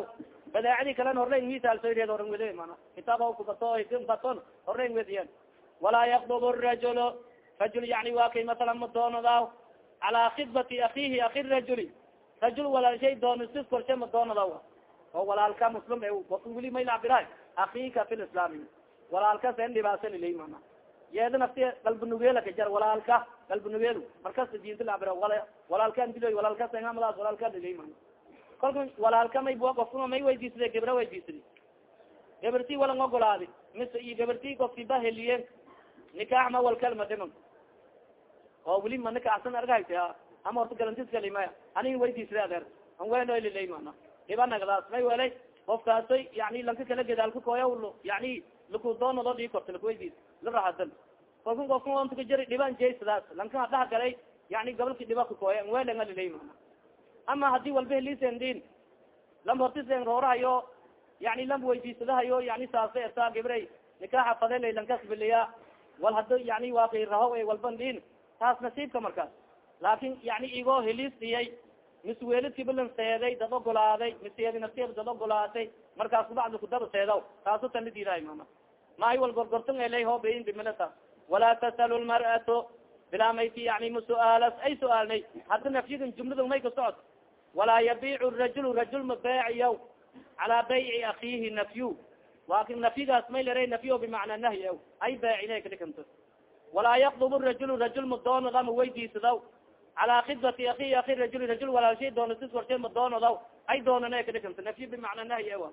badeecadii kalen horlen misaal soreed oran wede mana kitaab kubato baton horlen wediyen walaa yakdub rajul rajul yani waa kay masalan ma doonadaw calaa khidbati akihi aki rajuli rajul walaalshay doonisis korshe ma doonadaw oo walaalka muslim weli may lacbiraay akika fi lislaami walaalka sen dhibaasan ilay mana yeeda nafti galbanugeel kajar walaalka galbanugeel markas diinta lacbira walaalka andiloy walaalka sengamadaas walaalka ilay mana kolka walaalka may bua kofkuma may weydiisade gabra weydiisadi gabarti walang ogolaadi mis iyo gabarti kofkiba heliye nikaax ma walkalma dhiman oo weli ma nikaaxsan argahaysa ama horta galantis kalimaya anig weydiisada adeer an welo ililay mana dhiba nagdaas may welay qofkaasoy yani lanka kala gadaalka koya yani laku doonado dhii korta lakuweydiis la rahadan kolka kofka ontuka jari dhiban jeysadaas lanka dhaha galay yani gobolki dhiba kakoya an welenga lilay mana ama haddii walba helisen din lam hortisen roorahayo yani lam weydiisadahayo yani saasa erta gibray. Nikaaxa fadela lankasbiliya wal hada yani waaki raho walban din taas nasiibka markaas. Laakin yani igoo helis dhiyay mis weelidkibalan seeday dad ogolaaday miseedi nafteeda dad ogolaatay markaas kubacdi kudaba seedaw. Taaso tan ladiidahay mama maay wal gorgortan elay hoobayin bimilata walaa tasalu lmar'atu bilaa mayti yani ma su'aalas ay su'aalnay hadda nafyigan jumlada may ka socod walaa yabiicu rajul rajul ma beeciyaw calaa bayci akiihi nafyu waakin nafyigaas may lera nafyo bimacnaa nahyi ay beecine kadhikanto walaa yakdub rajul rajul ma doonada ma weydiisadaw calaa khidbati aki aki rajul rajul walaalshay doonasis korshe ma doonadaw ay doonane kadhikanto nafyi bimacnaa nahyi a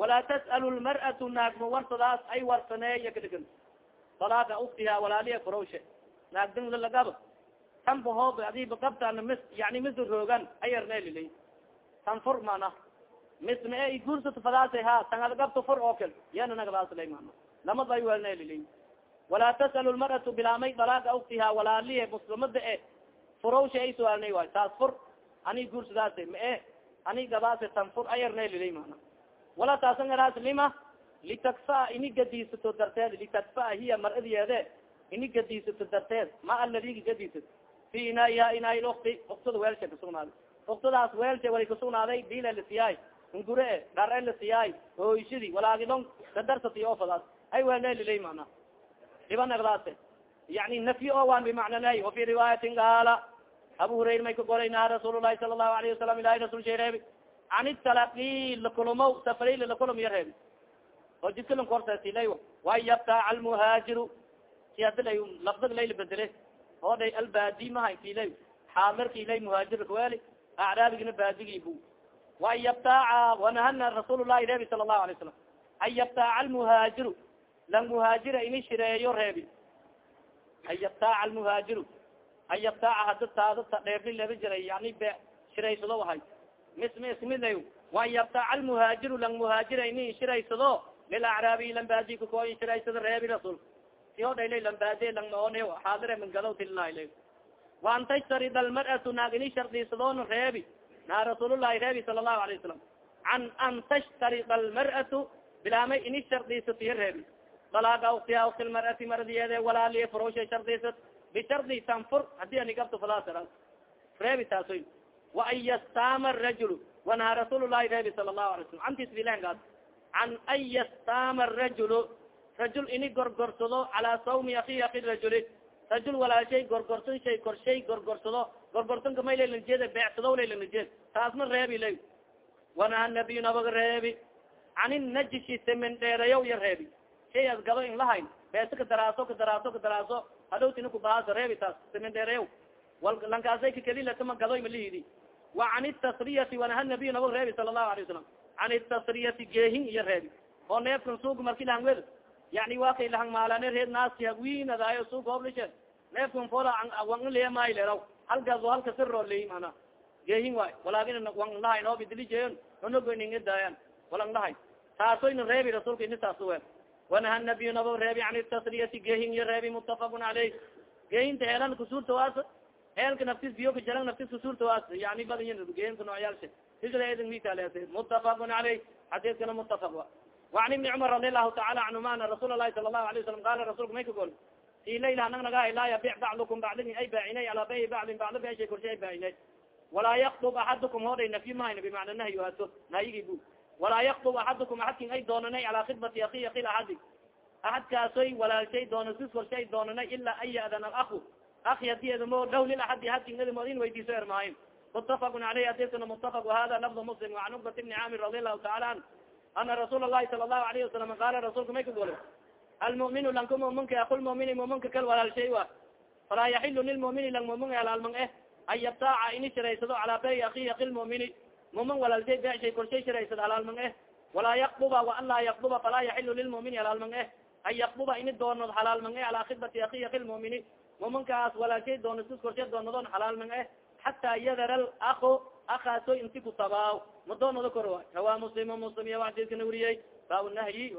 walaa tas'alu lmar'atu naag ma warsadaas ay warsaneeya kadhikanto salaada uktiha walaaliya kurowshe naagdin lalagaba tan bahoob adiba gabtaan mis yani mis roogan ayarne lilay tan fur mana mis ma e guursato fadaasa ha tanad gabto fur oo kal yana nagadaasla mana lamad ay welne lilay walaa tas'alu lmar'atu bilaamay dalaaga uktiha walaaliye muslimada e furawsha ay suaalnay waay taas fur ani guursadaas ma e ani gabaase tan fur ayarne lilay mana wala taasan garaas lima litakfaa ini gadiisato darteed litakfaa hiya maradiyeede ini gadiisato darteed ma aladiga gadiisato fi inaiha inaa ukti uktada weelsha kasugnaaday uktadaas weelsha wali kasugnaaday dila lasiyaay ngure dhare lasiyaay hooyshadi walaagidon kadarsati ofadaas ay weelne lilay mana dhiba nagdaase yani nafyi o waan bimacna nahy wafi riwaayatin gaala abu hurayra may ka golay naha rasuul lahi sala allahu alayhi wasalam ilahi rasul shay reebi can italaqi lakulumo safarayl lakulum ya reebi oo jidka lan korsasilay way yabtaaca almuhaajiru si hadi lay lafdig layla bedele oo day albadi mahay kilay xaamirka ilay muhaajirka weli acraabigina baadigi bu way yabtaaca wanahana rasuul lahi reebi sala allahu alay salam an yabtaaca almuhaajiru lang muhaajira ini shireeyo reebi an yabtaaca almuhaajiru an yabtaaca hada taada dheerli leba jiray yani be shiraysado ahay misma ismidlay wan yabtaaca almuhaajiru lang muhaajira ini shiraysado lilacraabi lambadi kako shiraysado reebi rasuulka si o dhaylay lambade lang maone xaadire mangadaw tilinayle waan tashtarid almar'atu naag ini shardiisadoon reebi naa rasuulullahi reebi sala allahu alayه wasalam can an tashtarida almar'atu bilaamay ini shardiisatiyo reebi dalaaga uktiha ukti lmar'ati maradiyeede walaaliye furowsha shardiisat bishardi tanfur haddii ani gabto falaasara reebi taasoy wa an yastaama rajulu. Wanaha rasuul llahi reebi sala allahu alay slam antis bilengaas can an yastaama rajulu rajul ini gorgorsado calaa sawmi aki aki rajuli rajul walaashay gorgorsan shay korshay gorgorsado gorgorsanka may laylanjeed beecsado laylanjeed taasna reebi lay wanaha nabiy nabaga reebi can najishi simin dheerayaw iyo reebi shay as gado in lahayn beesa ka daraaso ka daraaso ka daraaso hadhowtina kubahaaso reebi taas simin dheerayaw wal lankaasay kakelilatama gadoy malihidi wa can tasriyati wanaha nabiy nabag reebi sala allahu alay wasalam can tasriyati geehin iyo reebi oo neefkan suuga marki lahangwed yani waa kay lahangmaalane reed naaski hagwiinadaayo suuga hoblishe neefkan fola wangliya maayo leraw halkaas o halka siroo ley mana geehin waay walaagin wan lahay noo bidilijeyon onogoyningidaayan walang lahay taasoyna reebi rasuulka ini taas we wanaha nabiy nabag reebi can tasriyati geehin iyo reebi mutafaqun caleyh geehinta heelan kusuurtawaas eelka naftis biyoka jaran naftis kusuurtawaas yani badan geehinka noocyaalsha hijraedin wikalesa mutafakun aleyh xadiskana mutafak wa waan ibni cumar radi alahu taala canhuma ana rasuul alahi sala lahu alay salam qala rasulka may kagol i layla nag nagaha laa yabic baclukum bacligin ay baacinay alaa bay baclin baclo beeshay korshe ay baacinay walaa yakdub axadukum hooday nafyi mahayna bimacna nahyu ato nahyigi bu walaa yakdub axadukum axadkin ay doonanay alaa khidbati akiya kil axadi. Axadkaasoy walaalshay doonasis korshe doonanay ilaa an ya'dana alahu aki haddii edamo dhaw lil axadi axadkin edimo in waydiiso ermaayin mutafaq aleyh adisna mutafaq hada lafd muslim وan cukbat bni camir radi alahu taala an ana rasuul الlahi sala الlahu alayه wasalam qala rasulka may ka gole almumin lanka muminka akulmumini muminka kal walaalshay wa falaa yaxilu lilmumini lang mumin halaalmang eh an yabtaaca ini shiraysado calaa bay aki aki lmumini mumin walaalshay beshay korshay shiraysado halaalmang eh walaa yakbuba wa an laa yakbuba falaa yaxilu lilmumini halaalmang eh an yakbuba ini doonod halaalmang eh alaa khidbati aki aki lmumini muminkaas walaalshay doonasis korshay doonadon halaalmang eh xataa yadar ako akaaso inti kutabaaw madoonada kor hawa muslim muslim iya waxdidka na weriyey baa nahyi